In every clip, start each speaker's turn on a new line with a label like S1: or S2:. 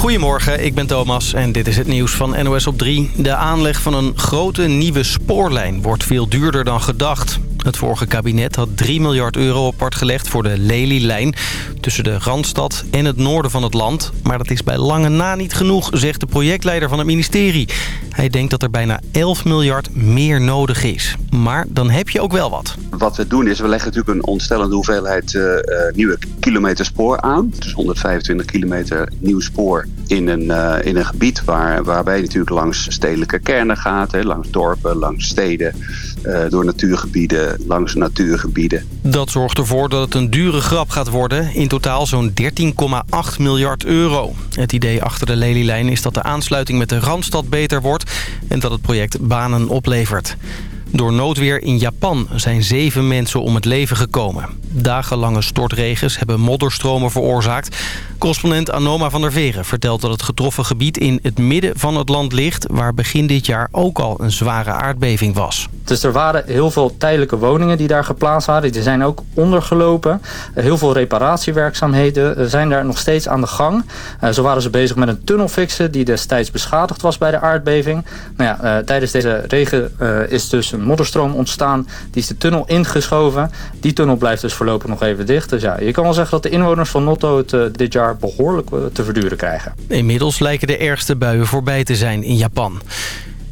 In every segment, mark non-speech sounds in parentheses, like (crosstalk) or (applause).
S1: Goedemorgen, ik ben Thomas en dit is het nieuws van NOS op 3. De aanleg van een grote nieuwe spoorlijn wordt veel duurder dan gedacht. Het vorige kabinet had 3 miljard euro apart gelegd voor de Lely-lijn... tussen de Randstad en het noorden van het land. Maar dat is bij lange na niet genoeg, zegt de projectleider van het ministerie. Hij denkt dat er bijna 11 miljard meer nodig is. Maar dan heb je ook wel wat.
S2: Wat we doen is, we leggen natuurlijk een ontstellende hoeveelheid uh, nieuwe kilometer spoor aan. Dus 125 kilometer nieuw spoor in een, uh, in een gebied waar, waarbij je natuurlijk langs stedelijke kernen gaat. Hè, langs dorpen, langs steden, door natuurgebieden, langs natuurgebieden.
S1: Dat zorgt ervoor dat het een dure grap gaat worden. In totaal zo'n 13,8 miljard euro. Het idee achter de Lelylijn is dat de aansluiting met de Randstad beter wordt... en dat het project banen oplevert. Door noodweer in Japan zijn zeven mensen om het leven gekomen. Dagenlange stortregens hebben modderstromen veroorzaakt. Correspondent Anoma van der Veren vertelt dat het getroffen gebied in het midden van het land ligt... waar begin dit jaar ook al een zware aardbeving was.
S3: Dus er waren heel veel tijdelijke woningen die daar geplaatst waren. Die zijn ook ondergelopen. Heel veel reparatiewerkzaamheden zijn daar nog steeds aan de gang. Eh, zo waren ze bezig met een tunnel fixen die destijds beschadigd was bij de aardbeving. Nou ja, uh, tijdens deze regen is dus een modderstroom ontstaan. Die is de tunnel ingeschoven. Die tunnel blijft dus voorlopig nog even dicht. Dus ja, je kan wel zeggen dat de inwoners van Noto het dit jaar behoorlijk te verduren krijgen.
S1: Inmiddels lijken de ergste buien voorbij te zijn in Japan.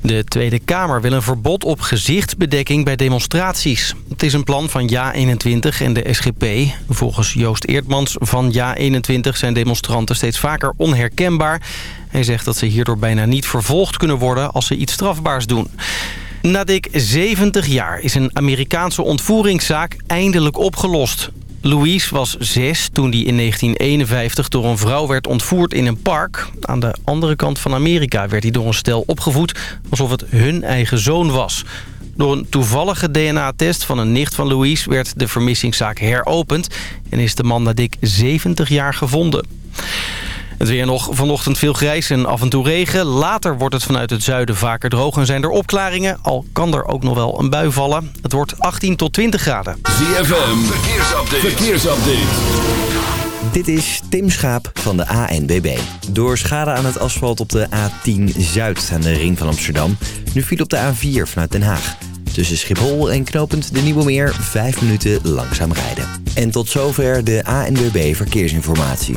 S1: De Tweede Kamer wil een verbod op gezichtsbedekking bij demonstraties. Het is een plan van JA21 en de SGP. Volgens Joost Eertmans van JA21 zijn demonstranten steeds vaker onherkenbaar. Hij zegt dat ze hierdoor bijna niet vervolgd kunnen worden als ze iets strafbaars doen. Na dik 70 jaar is een Amerikaanse ontvoeringszaak eindelijk opgelost. Louise was zes toen hij in 1951 door een vrouw werd ontvoerd in een park. Aan de andere kant van Amerika werd hij door een stel opgevoed alsof het hun eigen zoon was. Door een toevallige DNA-test van een nicht van Louise werd de vermissingszaak heropend... en is de man na dik 70 jaar gevonden. Het weer nog vanochtend veel grijs en af en toe regen. Later wordt het vanuit het zuiden vaker droog en zijn er opklaringen. Al kan er ook nog wel een bui vallen. Het wordt 18 tot 20 graden.
S4: ZFM, verkeersupdate. verkeersupdate.
S5: Dit is Tim Schaap van de ANBB. Door schade aan het asfalt op de A10 Zuid aan de ring van Amsterdam... nu viel op de A4 vanuit Den Haag. Tussen Schiphol en knooppunt de Nieuwe Meer 5 minuten langzaam rijden. En tot zover de ANWB Verkeersinformatie.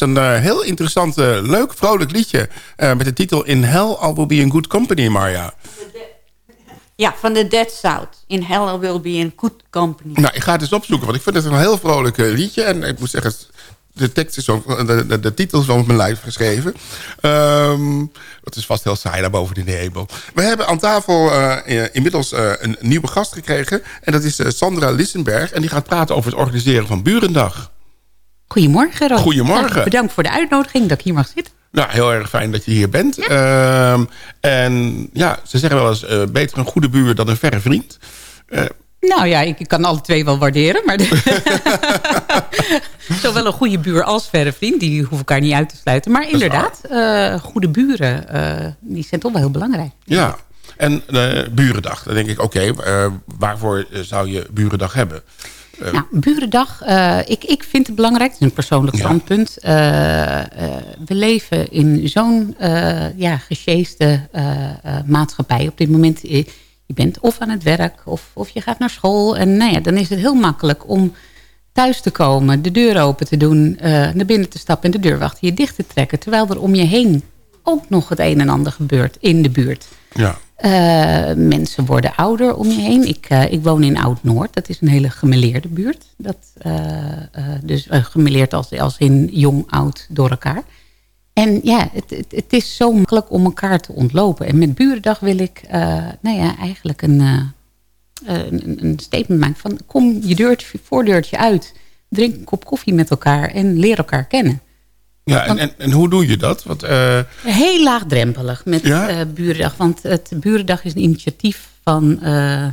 S6: Was een eh, heel interessant, eh, leuk, vrolijk liedje. eh, met de titel In Hell I Will Be in Good Company, Marja.
S7: Ja, van de Dead South. In Hell I Will Be in Good Company.
S6: Nou, ik ga het eens opzoeken, want ik vind het een heel vrolijk liedje. En ik moet zeggen, de tekst is zo, de, de, de titel is wel op mijn lijf geschreven. Ehm het is vast heel saai daar boven in de hemel. We hebben aan tafel inmiddels een nieuwe gast gekregen. En dat is Sandra Lissenberg. En die gaat praten over het organiseren van Burendag.
S8: Goedemorgen, Rob.
S6: Goedemorgen.
S8: Ja, bedankt voor de uitnodiging dat ik hier mag zitten.
S6: Nou, heel erg fijn dat je hier bent. Ehm, en ja, ze zeggen wel eens, eh, beter een goede buur dan een verre vriend. Eh,
S8: Nou ja, ik, ik kan alle twee wel waarderen. Maar (laughs) Zowel een goede buur als verre vriend. Die hoeven elkaar niet uit te sluiten. Maar inderdaad, eh, goede buren, die zijn toch wel heel belangrijk.
S6: ja, en Burendag. Dan denk ik, oké, waarvoor zou je Burendag hebben? Eh,
S8: Nou, Burendag, eh, ik, ik vind het belangrijk. Het is een persoonlijk
S6: Ja.
S8: standpunt. Eh, we leven in zo'n ja, gesjeeste maatschappij. Op dit moment, je bent of aan het werk of, of je gaat naar school. En nou ja, dan is het heel makkelijk om thuis te komen, de deur open te doen, naar binnen te stappen en de deur achter je dicht te trekken. Terwijl er om je heen ook nog het een en ander gebeurt in de buurt.
S6: ja.
S8: Eh, mensen worden ouder om je heen. Ik, eh, ik woon in Oud-Noord. Dat is een hele gemeleerde buurt. Dat, eh, dus gemeleerd als, als in jong, oud door elkaar. En ja, het, het, is zo makkelijk om elkaar te ontlopen. En met Burendag wil ik nou ja, eigenlijk een, een, een statement maken van... kom je deurtje, voordeurtje uit, drink een kop koffie met elkaar en leer elkaar kennen.
S6: Ja, en, en, en, hoe doe je dat? Want, uh...
S8: Heel laagdrempelig met ja? uh, Burendag. Want het Burendag is een initiatief van uh,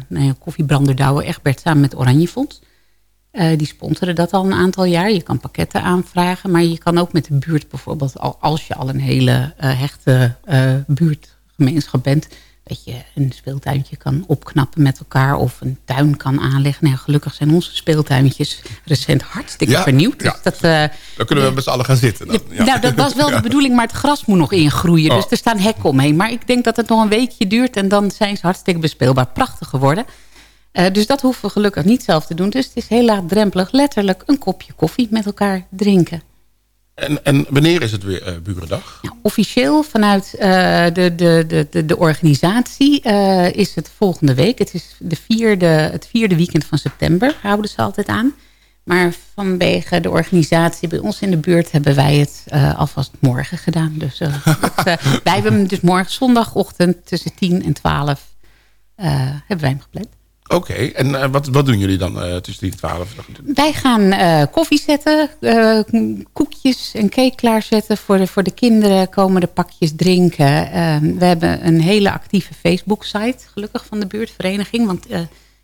S8: nou ja, Koffiebrander Douwe Egbert samen met Oranje Fonds. die sponsoren dat al een aantal jaar. Je kan pakketten aanvragen, maar je kan ook met de buurt bijvoorbeeld... Al, als je al een hele hechte buurtgemeenschap bent... dat je een speeltuintje kan opknappen met elkaar... of een tuin kan aanleggen. Nou, gelukkig zijn onze speeltuintjes recent hartstikke
S6: ja,
S8: vernieuwd.
S6: Ja.
S8: Dus dat, uh,
S6: dan kunnen we met z'n allen gaan zitten. Dan.
S8: Nou, dat was wel de (laughs) bedoeling, maar het gras moet nog ingroeien. Oh. Dus er staan hekken omheen. Maar ik denk dat het nog een weekje duurt... en dan zijn ze hartstikke bespeelbaar. Prachtig geworden. Uh, dus dat hoeven we gelukkig niet zelf te doen. Dus het is heel laagdrempelig. Letterlijk een kopje koffie met elkaar drinken.
S6: En, en wanneer is het weer uh, Burendag?
S8: Nou, officieel vanuit uh, de, de, de, de, organisatie uh, is het volgende week. Het is de vierde, het vierde weekend van september, houden ze altijd aan. Maar vanwege de organisatie bij ons in de buurt hebben wij het alvast morgen gedaan. Dus, het, (laughs) wij hebben hem dus morgen zondagochtend tussen 10 en 12 hebben wij hem gepland.
S6: Oké, okay. en wat, wat doen jullie dan tussen 10 en 12?
S8: Wij gaan koffie zetten, koekjes en cake klaarzetten voor de, voor de kinderen. Komen de pakjes drinken. we hebben een hele actieve Facebook-site, gelukkig van de buurtvereniging. Want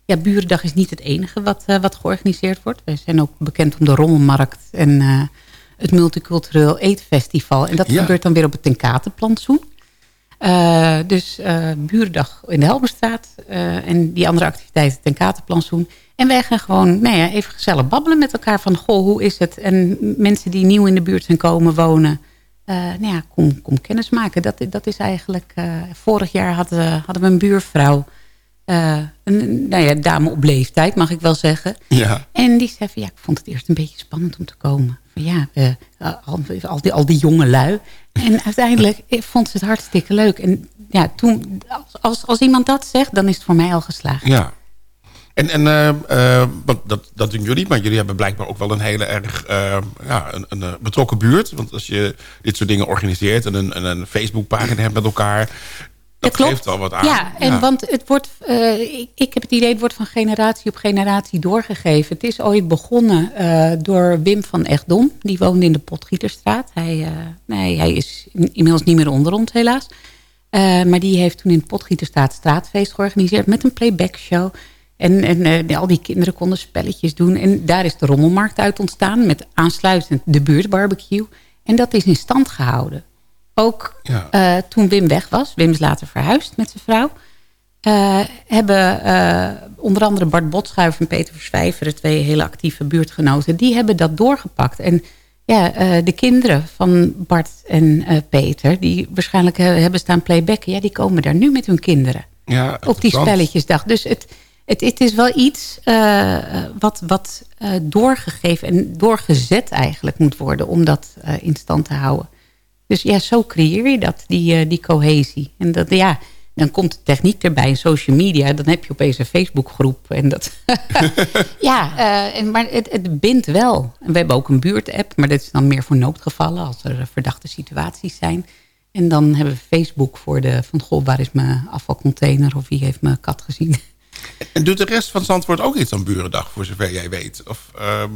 S8: ja, Burendag is niet het enige wat, uh, wat georganiseerd wordt. Wij zijn ook bekend om de Rommelmarkt en uh, het Multicultureel Eetfestival. En dat ja. gebeurt dan weer op het Tenkatenplantsoen. Uh, dus Burendag in de Helmerstraat en die andere activiteiten Tenkatenplantsoen. En wij gaan gewoon nou ja, even gezellig babbelen met elkaar van... goh, hoe is het? En mensen die nieuw in de buurt zijn komen wonen... nou ja, kom, kom kennis maken. Dat, dat is eigenlijk... vorig jaar hadden, hadden we een buurvrouw... Uh, een nou ja, dame op leeftijd, mag ik wel zeggen.
S6: Ja.
S8: En die zei van, ja, ik vond het eerst een beetje spannend om te komen. Ja, uh, al, die, al die jonge lui. En uiteindelijk vond ze het hartstikke leuk. En ja, toen, als, als, als iemand dat zegt, dan is het voor mij al geslaagd.
S6: Ja. En, en eh, eh, want dat, dat doen jullie, maar jullie hebben blijkbaar ook wel een hele erg eh, ja, een, een, eh, betrokken buurt. Want als je dit soort dingen organiseert en een, en een Facebookpagina hebt met elkaar... Dat,
S8: klopt.
S6: geeft wel wat aan.
S8: Ja, en want het wordt, eh, ik, ik heb het idee, het wordt van generatie op generatie doorgegeven. Het is ooit begonnen eh, door Wim van Echtdom. Die woonde in de Potgieterstraat. Hij, eh, nee, hij is inmiddels niet meer onder ons helaas. Maar die heeft toen in de Potgieterstraat straatfeest georganiseerd met een playback show. En, en al die kinderen konden spelletjes doen. En daar is de rommelmarkt uit ontstaan met aansluitend de buurtbarbecue. En dat is in stand gehouden. Ook
S6: Ja.
S8: eh, toen Wim weg was, Wim is later verhuisd met zijn vrouw... eh, hebben eh, onder andere Bart Botschuiver en Peter Verswijveren... twee hele actieve buurtgenoten, die hebben dat doorgepakt. En ja, de kinderen van Bart en Peter... die waarschijnlijk hebben staan playbacken... ja, die komen daar nu met hun kinderen
S6: Ja,
S8: op die spelletjesdag. Dus het, het, het is wel iets wat, wat doorgegeven en doorgezet eigenlijk moet worden... om dat in stand te houden. Dus ja, zo creëer je dat, die, eh, die cohesie. En dat, ja, dan komt de techniek erbij social media. Dan heb je opeens een Facebookgroep. En dat, (laughs) ja, eh, en, maar het, het bindt wel. En we hebben ook een buurtapp, maar dat is dan meer voor noodgevallen... als er verdachte situaties zijn. En dan hebben we Facebook voor de... van goh, waar is mijn afvalcontainer? Of wie heeft mijn kat gezien?
S6: En doet de rest van Zandvoort ook iets aan Burendag, voor zover jij weet? Of, ehm,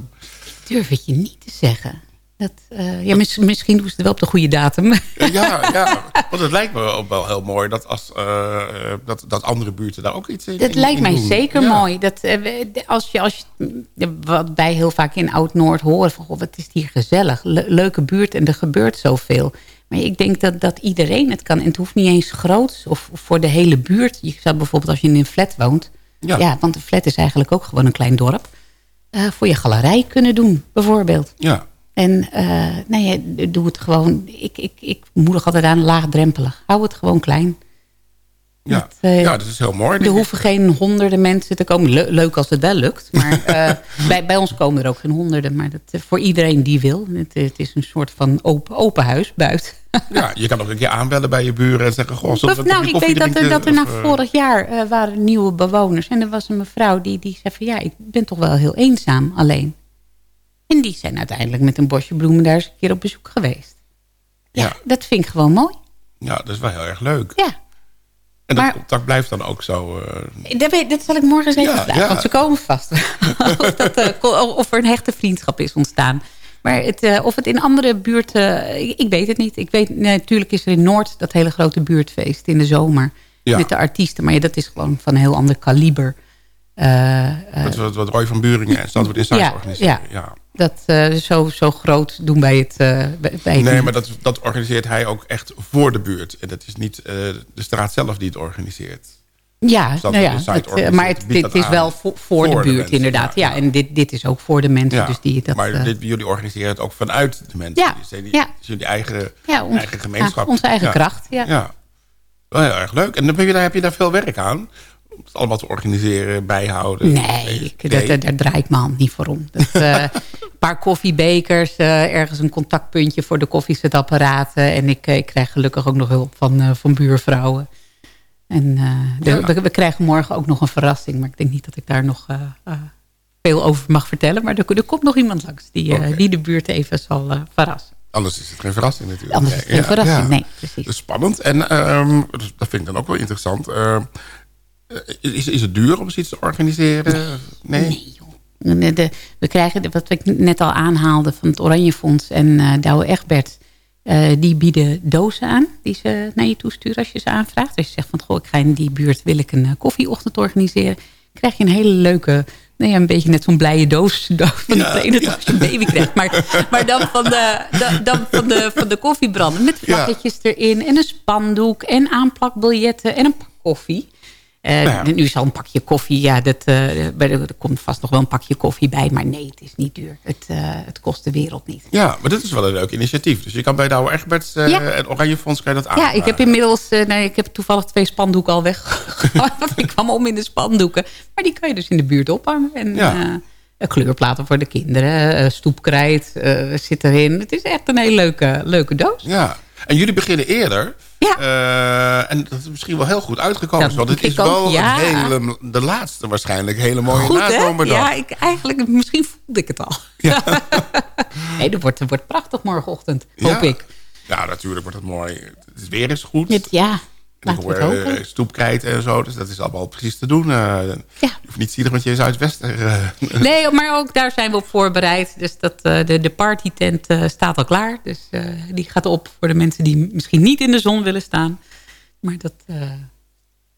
S8: Durf het je niet te zeggen. Dat, eh, ja, mis- misschien doen ze het wel op de goede datum. (laughs)
S6: ja, ja, want het lijkt me ook wel heel mooi dat, als, eh, dat, dat andere buurten daar ook iets in
S8: Dat
S6: in-
S8: lijkt
S6: in
S8: mij
S6: doen.
S8: zeker
S6: Ja.
S8: mooi. Dat, eh, als je, als je, wat wij heel vaak in Oud-Noord horen... van wat is hier gezellig. Le- leuke buurt en er gebeurt zoveel. Maar ik denk dat, dat iedereen het kan. En het hoeft niet eens groot of, of voor de hele buurt. Je zou bijvoorbeeld als je in een flat woont...
S6: Ja.
S8: Ja. want een flat is eigenlijk ook gewoon een klein dorp... voor je galerij kunnen doen, bijvoorbeeld.
S6: Ja,
S8: En eh, nee, doe het gewoon... Ik, ik, ik moedig altijd aan laagdrempelig. Hou het gewoon klein.
S6: ja.
S8: Dat, eh,
S6: ja, dat is heel mooi.
S8: Er
S6: ik.
S8: hoeven geen honderden mensen te komen. Le- leuk als het wel lukt. Maar (laughs) eh, bij, bij ons komen er ook geen honderden. Maar dat, voor iedereen die wil. Het, het is een soort van open, open huis buiten. (laughs)
S6: Ja, je kan ook een keer aanbellen bij je buren en zeggen... Goh, een
S8: nou, ik weet dat er, dat er na
S6: Of,
S8: vorig jaar waren nieuwe bewoners. En er was een mevrouw die, die zei van... ja, ik ben toch wel heel eenzaam alleen. En die zijn uiteindelijk met een bosje bloemen daar eens een keer op bezoek geweest. Ja,
S6: Ja.
S8: dat vind ik gewoon mooi.
S6: Ja, dat is wel heel erg leuk.
S8: Ja,
S6: En dat
S8: maar-
S6: contact blijft dan ook zo... eh,
S8: Dat, weet, dat zal ik morgen eens even
S6: Ja,
S8: vragen,
S6: ja.
S8: want ze komen vast. (laughs) of, dat, eh, of er een hechte vriendschap is ontstaan. Maar het, eh, of het in andere buurten, ik, ik weet het niet. Ik weet, nee, natuurlijk is er in Noord dat hele grote buurtfeest in de zomer.
S6: Ja.
S8: Met de artiesten, maar dat is gewoon van een heel ander kaliber. Eh, eh,
S6: dat wat, wat Roy van Buringen en Zandvoort Insights
S8: Ja,
S6: organiseren.
S8: ja.
S6: Ja.
S8: dat, eh, zo, zo groot doen wij het, bij bij het
S6: Nee, maar dat, dat organiseert hij ook echt voor de buurt. En dat is niet de straat zelf die het organiseert.
S8: Ja,
S6: Zandvoort
S8: nou ja het, maar het, dit is wel voor, voor de buurt
S6: mensen,
S8: inderdaad.
S6: ja,
S8: en dit, dit is ook voor de mensen.
S6: Ja,
S8: Dus die, dat,
S6: maar dit, jullie organiseren het ook vanuit de mensen.
S8: Ja,
S6: is jullie eigen,
S8: ons-
S6: eigen gemeenschap.
S8: ja, onze eigen kracht, ja.
S6: ja. Wel heel erg leuk. En dan heb je, daar, heb je daar veel werk aan? Allemaal te organiseren, bijhouden?
S8: Nee,
S6: Nee.
S8: Dat, daar draai ik mijn hand niet voor om. Dat, (laughs) eh, een paar koffiebekers, eh, ergens een contactpuntje voor de koffiezetapparaten. En ik, eh, ik krijg gelukkig ook nog hulp van, van buurvrouwen. En de-
S6: Ja.
S8: we, we krijgen morgen ook nog een verrassing. Maar ik denk niet dat ik daar nog veel over mag vertellen. Maar er, er komt nog iemand langs die, die de buurt even zal verrassen.
S6: Anders is het geen verrassing natuurlijk.
S8: Anders is het geen verrassing, nee, precies.
S6: Dat is spannend. En ehm, dus dat vind ik dan ook wel interessant. Ehm, is, is het duur om zoiets te organiseren? Nee?
S8: Nee, joh. De, de- we krijgen, de- wat ik net al aanhaalde van het Oranje Fonds en eh Douwe Egbert... eh, die bieden dozen aan die ze naar je toesturen als je ze aanvraagt. Als je zegt van, goh, ik ga in die buurt, wil ik een eh, koffieochtend organiseren. krijg je een hele leuke, nee, een beetje net zo'n blije doos (laughs) van
S6: Ja,
S8: de ene
S6: ja.
S8: als je een baby krijgt. Maar, maar dan, van de, dan, dan van, de, van de koffiebranden met
S6: Ja.
S8: vlaggetjes erin en een spandoek en aanplakbiljetten en een pak koffie. Eh,
S6: Ja.
S8: Nu zal een pakje koffie, ja, dat, eh, de- er komt vast nog wel een pakje koffie bij. Maar nee, het is niet duur. Het, eh, het kost de wereld niet.
S6: Ja, maar dit is wel een leuk initiatief. Dus je kan bij Douwe Egberts eh,
S8: Ja.
S6: en Oranje Fonds kan je dat
S8: Ja,
S6: aanvragen.
S8: ik heb inmiddels, nee, ik heb toevallig twee spandoeken al weg. (laughs) Want ik kwam om in de spandoeken. Maar die kan je dus in de buurt ophangen. En
S6: Ja.
S8: kleurplaten voor de kinderen, stoepkrijt zit erin. Het is echt een hele leuke, leuke doos.
S6: Ja,
S9: En jullie beginnen eerder.
S8: Ja.
S9: Eh, en dat is misschien wel heel goed uitgekomen. Want het
S8: denk
S9: is
S8: ook,
S9: wel
S8: ja.
S9: een hele, de laatste waarschijnlijk hele mooie
S8: Goed, hè?
S9: nazomerdag.
S8: Ja, ik, eigenlijk, misschien voelde ik het al. (laughs) nee, dat wordt, dat wordt prachtig morgenochtend, hoop
S9: Ja.
S8: ik.
S9: Ja, natuurlijk wordt het mooi. Het weer is goed.
S8: Het- ja,
S9: Eh, stoepkrijt en zo. Dus dat is allemaal precies te doen. Je hoeft niet zielig met je Zuidwester. eh, (laughs)
S8: Nee, maar ook daar zijn we op voorbereid. Dus dat, de, de partytent staat al klaar. Dus die gaat op voor de mensen die misschien niet in de zon willen staan. Maar dat,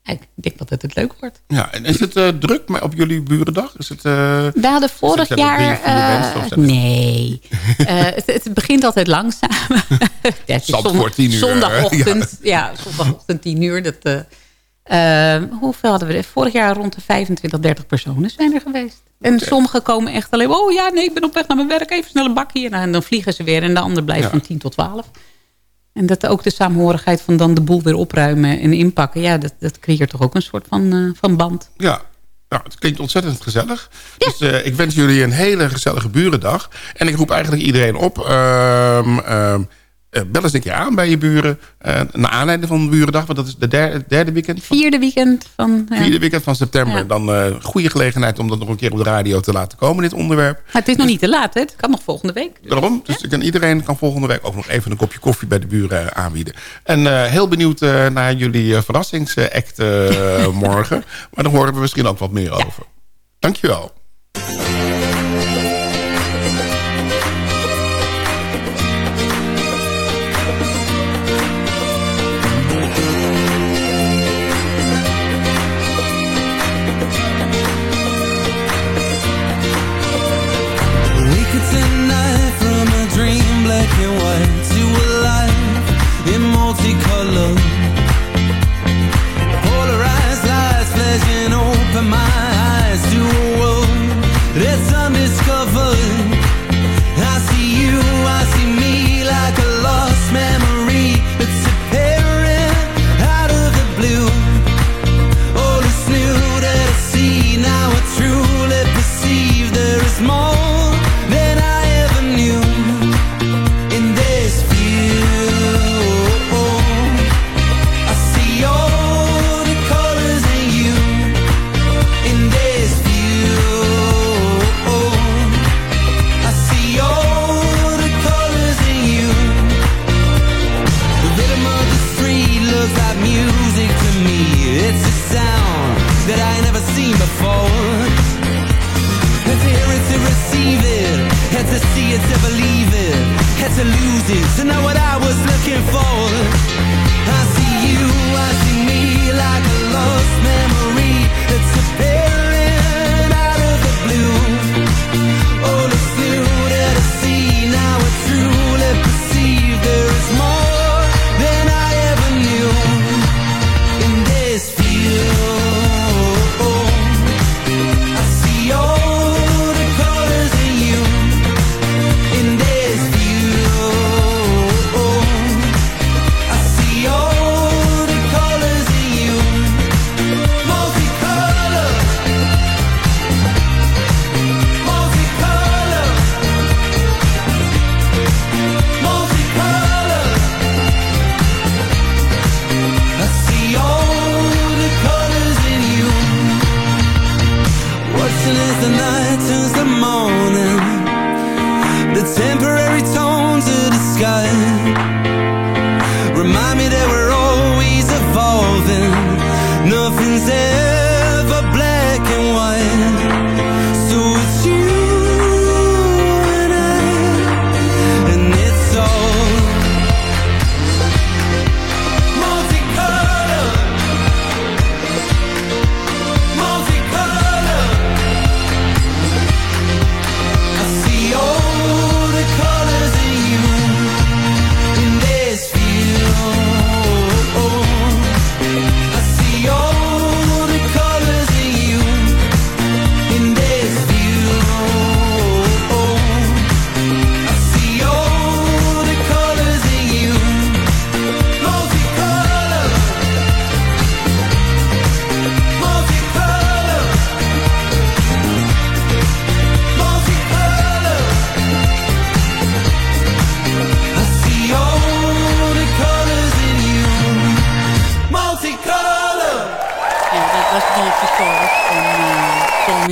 S8: ik denk dat het het leuk wordt.
S9: ja, en is het eh, druk maar op jullie burendag? Is het, eh,
S8: We hadden vorig jaar... eh,
S9: mensen er-
S8: nee, (laughs) het, het begint altijd langzaam. (laughs) ja,
S9: Zandvoort, tien uur,
S8: Zondagochtend, ja. zondagochtend 10 uur. Dat, eh, eh, hoeveel hadden we er? Vorig jaar rond de 25, 30 personen zijn er geweest. En sommigen komen echt alleen... Oh ja, nee, ik ben op weg naar mijn werk. Even snel een bakje. En dan, dan vliegen ze weer. En de ander blijft
S9: Ja.
S8: van 10 tot 12. En dat ook de saamhorigheid van dan de boel weer opruimen en inpakken. Ja, dat, dat creëert toch ook een soort van, eh, van band.
S9: Ja, nou, het klinkt ontzettend gezellig. Dus eh, ik wens jullie een hele gezellige burendag. En ik roep eigenlijk iedereen op... ehm, ehm, eh, bel eens een keer aan bij je buren. eh naar aanleiding van de burendag. Want dat is de derde, derde weekend. Van,
S8: Vierde weekend van... ja.
S9: Vierde weekend van september.
S8: Ja.
S9: Dan eh goede gelegenheid om dat nog een keer op de radio te laten komen, dit onderwerp.
S8: Maar het is nog niet te laat, hè? Het kan nog volgende week.
S9: Daarom, dus kan, iedereen kan volgende week ook nog even een kopje koffie bij de buren aanbieden. En heel benieuwd naar jullie verrassingsact (laughs) morgen. Maar daar horen we misschien ook wat meer over. Dankjewel.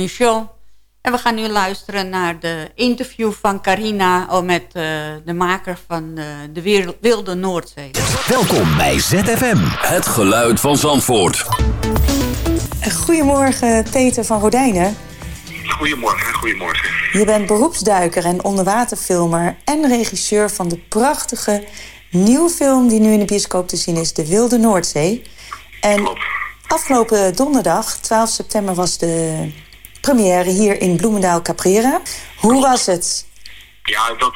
S7: Show. En we gaan nu luisteren naar de interview van Carina... met eh, de maker van eh, de Wereld- Wilde Noordzee.
S4: Welkom bij ZFM. Het geluid van Zandvoort.
S10: Goedemorgen, Peter van Rodijnen.
S11: Goedemorgen, goedemorgen.
S10: Je bent beroepsduiker en onderwaterfilmer en regisseur van de prachtige nieuwe film die nu in de bioscoop te zien is, De Wilde Noordzee. En afgelopen donderdag, 12 september, was de première hier in Bloemendaal Caprera. Hoe was het?
S11: Ja, dat,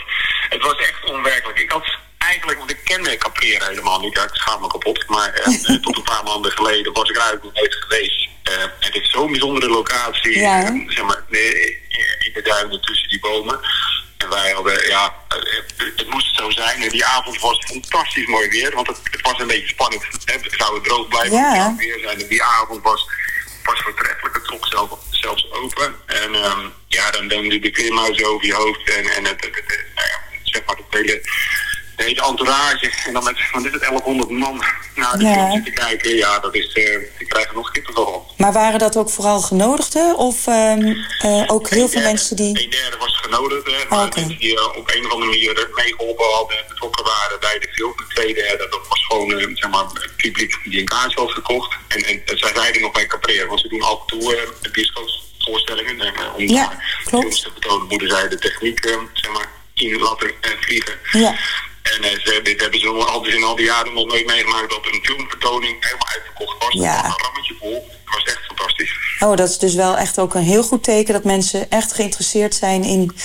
S11: het was echt onwerkelijk. Ik had eigenlijk, want ik kende Caprera helemaal niet. Ja, ik schaam me kapot. Maar eh, (laughs) eh, tot een paar maanden geleden was ik er eigenlijk nooit geweest. Eh, het is zo'n bijzondere locatie.
S10: Ja,
S11: zeg maar, in de duinen tussen die bomen. En wij hadden, ja, het moest zo zijn. En die avond was fantastisch mooi weer. Want het, het was een beetje spannend. Hè? Zou het droog blijven?
S10: Ja.
S11: Weer zijn? En die avond was, was voortreffelijk. Het trok zelf, zelfs open. En ehm, ja, dan dan de klimhuizen over je hoofd. En, en het- nou ja, zeg maar het hele, de hele entourage. En dan met, wat is het, 1100 man naar de
S10: Ja.
S11: film zitten kijken. Ja, dat is, eh ik krijg er nog kippenvel van.
S10: Maar waren dat ook vooral genodigden of ehm, eh, ook heel veel mensen die...
S11: Een derde was genodigd, hè, maar
S10: Oké.
S11: mensen die eh, op een of andere manier meegeholpen hadden en betrokken waren bij de film. De tweede derde, dat was gewoon zeg maar, het publiek die een kaartje had gekocht. En, en, zij zeiden nog bij Caprera, want ze doen af en toe uh, bioscoopvoorstellingen. En, om
S10: Ja,
S11: daar
S10: klopt.
S11: films te betonen, moeten zij de techniek zeg maar, in laten vliegen.
S10: Ja.
S11: En eh, ze, dit hebben ze altijd in al die jaren nog nooit meegemaakt dat een filmvertoning helemaal uitverkocht was.
S10: Ja.
S11: Een rammetje vol. Het was echt fantastisch.
S10: Oh, dat is dus wel echt ook een heel goed teken dat mensen echt geïnteresseerd zijn in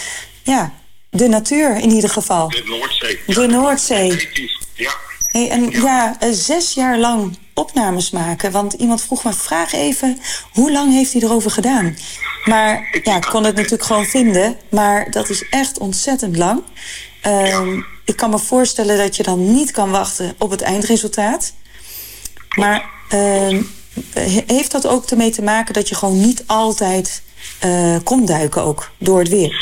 S10: ja, de natuur in ieder geval.
S11: De Noordzee.
S10: De Noordzee.
S11: Ja.
S10: Hey, en ja, eh, zes jaar lang opnames maken. Want iemand vroeg me, vraag even, hoe lang heeft hij erover gedaan? Maar ja, ik kon het natuurlijk gewoon vinden. Maar dat is echt ontzettend lang. Ehm, Ik kan me voorstellen dat je dan niet kan wachten op het eindresultaat. Maar ehm, he- heeft dat ook ermee te maken dat je gewoon niet altijd eh kon duiken ook door het weer?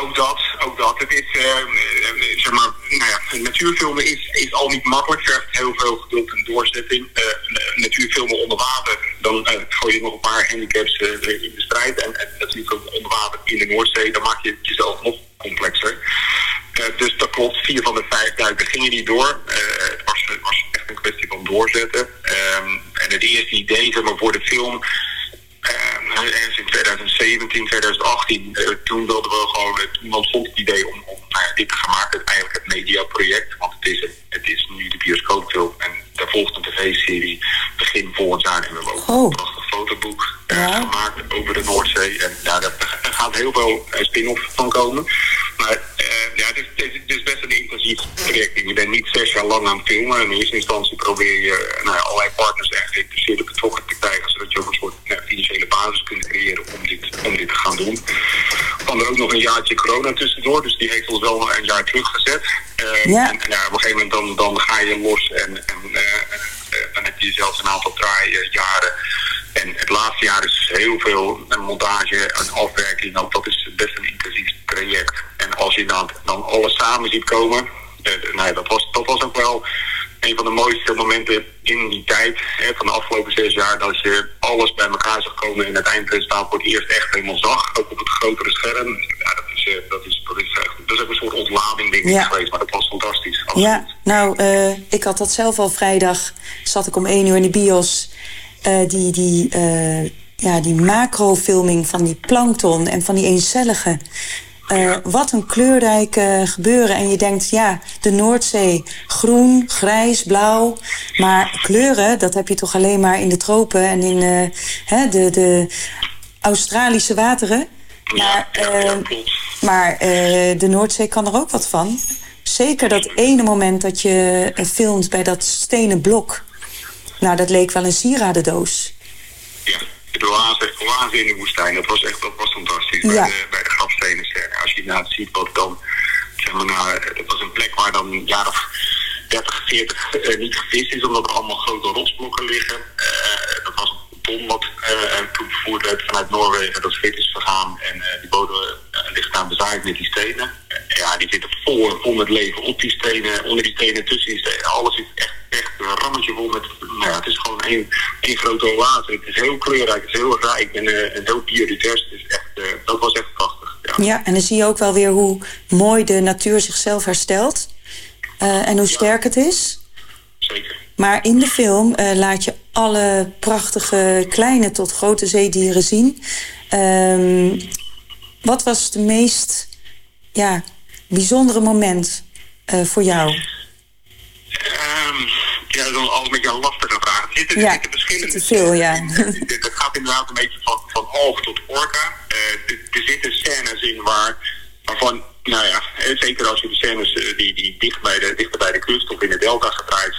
S11: Ook dat, ook dat. Het is, eh, eh, zeg maar, nou ja, natuurfilmen is, is al niet makkelijk. vergt heel veel geduld en doorzetting. Natuurfilmen onder water, dan gooi je nog een paar handicaps in de strijd. En, en natuurfilmen onder water in de Noordzee, dan maak je het jezelf nog complexer. Eh, dus dat klopt, vier van de vijf duiken gingen niet door. Eh, het, was, was echt een kwestie van doorzetten. Ehm, en het eerste idee zeg maar, voor de film eh, ergens in 2017, 2018, eh, toen wilden we gewoon, toen ontstond het idee om, om nou ja, dit maken, het- eigenlijk het mediaproject. Want het is, het is nu de bioscoopfilm en daar volgt een tv-serie begin volgend jaar. En we hebben ook
S10: Oh.
S11: een prachtig fotoboek eh, gemaakt over de Noordzee. En ja, daar, daar gaat heel veel eh, spin-off van komen. Maar eh, ja, het is, het, best een intensief traject. Je bent niet zes jaar lang aan het filmen. In eerste instantie probeer je nou ja, allerlei partners en geïnteresseerden betrokken te krijgen, zodat je ook een soort nou, financiële basis kunt creëren om dit, om dit te gaan doen. Er kwam er ook nog een jaartje corona tussendoor, dus die heeft ons wel een jaar teruggezet. Eh,
S10: Ja.
S11: En, ja, op een gegeven moment dan, dan ga je los en, en eh, eh, dan heb je zelfs een aantal draaijaren. En het laatste jaar is heel veel montage en afwerking. Ook dat is best een intensief traject. En als je dan, dan alles samen ziet komen, eh, nou ja, dat, was, dat was ook wel een van de mooiste momenten in die tijd hè, van de afgelopen zes jaar. Dat je alles bij elkaar zag komen en het eindresultaat voor het eerst echt helemaal zag. Ook op het grotere scherm. Ja, dat is, eh, dat is, dat is, echt, dat is ook een soort ontlading ik
S10: Ja.
S11: geweest. Maar dat was fantastisch.
S10: Ja, nou, eh, ik had dat zelf al vrijdag. Zat ik om één uur in de bios. Eh, die, die, eh, ja, die macrofilming van die plankton en van die eencellige. Wat een kleurrijk gebeuren. En je denkt, ja, de Noordzee, groen, grijs, blauw. Maar kleuren, dat heb je toch alleen maar in de tropen en in hè, de, de Australische wateren. Maar, eh, maar eh, de Noordzee kan er ook wat van. Zeker dat ene moment dat je eh, filmt bij dat stenen blok. Nou, dat leek wel een sieradendoos.
S11: de oase, oase in de woestijn. Dat was echt dat was fantastisch.
S10: Ja.
S11: Bij, de, bij de grafstenen. Als je inderdaad ziet wat dan. Zeg maar, nou, het was een plek waar dan een jaar of 30, 40 eh, niet gevist is, omdat er allemaal grote rotsblokken liggen. Eh, dat was een ton wat eh, toen vervoerd werd vanuit Noorwegen. Dat schip is vergaan en eh, die bodem eh, ligt daar bezaaid met die stenen. Ja, die zitten vol, vol met leven op die stenen, onder die stenen, tussen die stenen. Alles is echt, echt een rammetje vol met... Nou ja, het is gewoon één, één grote oase. Het is heel kleurrijk, het is heel rijk en, eh, en heel biodivers. Het is echt, dat was echt prachtig. Ja.
S10: Ja, en dan zie je ook wel weer hoe mooi de natuur zichzelf herstelt. en hoe sterk het is.
S11: Zeker.
S10: Maar in de film laat je alle prachtige kleine tot grote zeedieren zien. Ehm, wat was het meest ja, bijzondere moment eh, voor jou?
S11: Ehm, ja, dat is altijd een beetje een lastige vraag. Er zitten,
S10: Ja,
S11: zitten verschillende...
S10: te veel, ja. (laughs)
S11: Het gaat inderdaad een beetje van, van oog tot orka. Eh, er, zitten scènes in waar, waarvan, nou ja, eh, zeker als je de scènes die, die dicht bij de, dichter bij de kust of in de delta gedraaid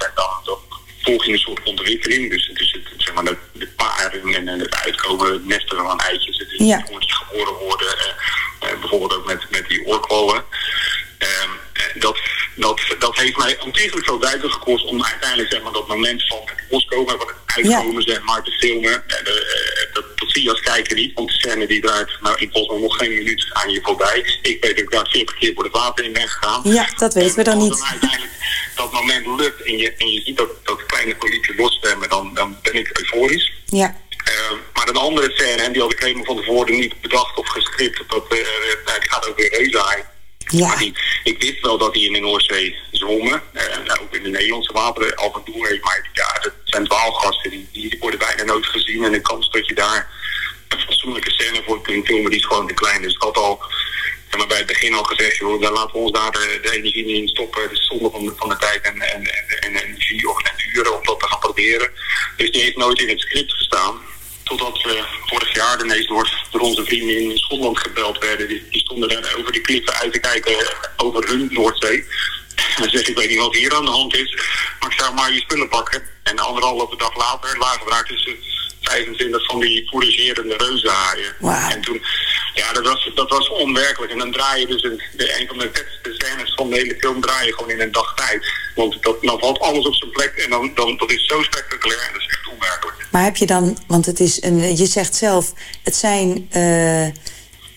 S11: volg je een soort ontwikkeling. Dus, dus het, zeg maar, de, de paren en, en het uitkomen, het nesten van eitjes, het
S10: Ja.
S11: jongens die geboren worden, eh, eh, bijvoorbeeld ook met, met die oorkollen. Ehm, eh, dat, dat, dat heeft mij ontiegelijk veel duiten gekost om uiteindelijk zeg maar, dat moment van het loskomen, van het uitkomen zeg maar, te filmen. En, eh, dat, dat zie je als kijker niet, want de scène die draait nou, ik volgens mij nog geen minuut aan je voorbij. Ik weet dat ik daar 40 keer voor het water in ben gegaan.
S10: Ja, dat weten we dan niet.
S11: dan uiteindelijk dat moment lukt en je, en je ziet dat kleine politie losstemmen, dan, dan ben ik euforisch.
S10: Ja,
S11: Eh, maar een andere scène, en die had ik helemaal van tevoren niet bedacht of geschript, dat, eh, nou, die gaat ook weer.
S10: Ja.
S11: Maar die, ik wist wel dat die in de Noordzee zwommen. En ook in de Nederlandse wateren af en toe. heen. Maar ja, dat zijn dwaalgasten. Die, die worden bijna nooit gezien. En de kans dat je daar een fatsoenlijke scène voor kunt filmen, die is gewoon te klein. Dus had al zeg maar, bij het begin al gezegd, joh, dan laten we ons daar de, de energie in stoppen. Is zonde van de, van de tijd en, en, en, en energie of en uren om dat te gaan proberen. Dus die heeft nooit in het script gestaan. Totdat we vorig jaar ineens door, door onze vrienden in Schotland gebeld werden. Die, stonden daar over die kliffen uit te kijken over hun Noordzee. (laughs) En zei ik weet niet wat hier aan de hand is. Maar ik zou maar je spullen pakken. En anderhalve dag later lagen we daar tussen 25 van die fouragerende reuzenhaaien. En toen, ja, dat was, dat was onwerkelijk. En dan draai je dus een, de, een van de vetste scènes van de hele film draai je gewoon in een dag tijd. Want dat, dan valt alles op zijn plek en dan, dan dat is zo spectaculair en dat is echt onwerkelijk.
S10: maar heb je dan, want het is een, je zegt zelf, het zijn eh,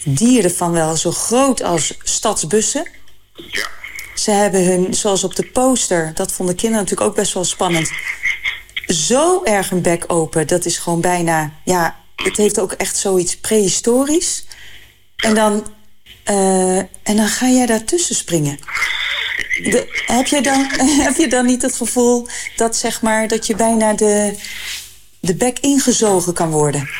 S10: dieren van wel zo groot als stadsbussen.
S11: Ja.
S10: Ze hebben hun, zoals op de poster, dat vonden kinderen natuurlijk ook best wel spannend. Zo erg een bek open, dat is gewoon bijna, ja, het heeft ook echt zoiets prehistorisch. En dan, eh, en dan ga jij daartussen springen. Heb, je dan, (laughs) heb je dan niet het gevoel dat, zeg maar, dat je bijna de, de bek ingezogen kan worden?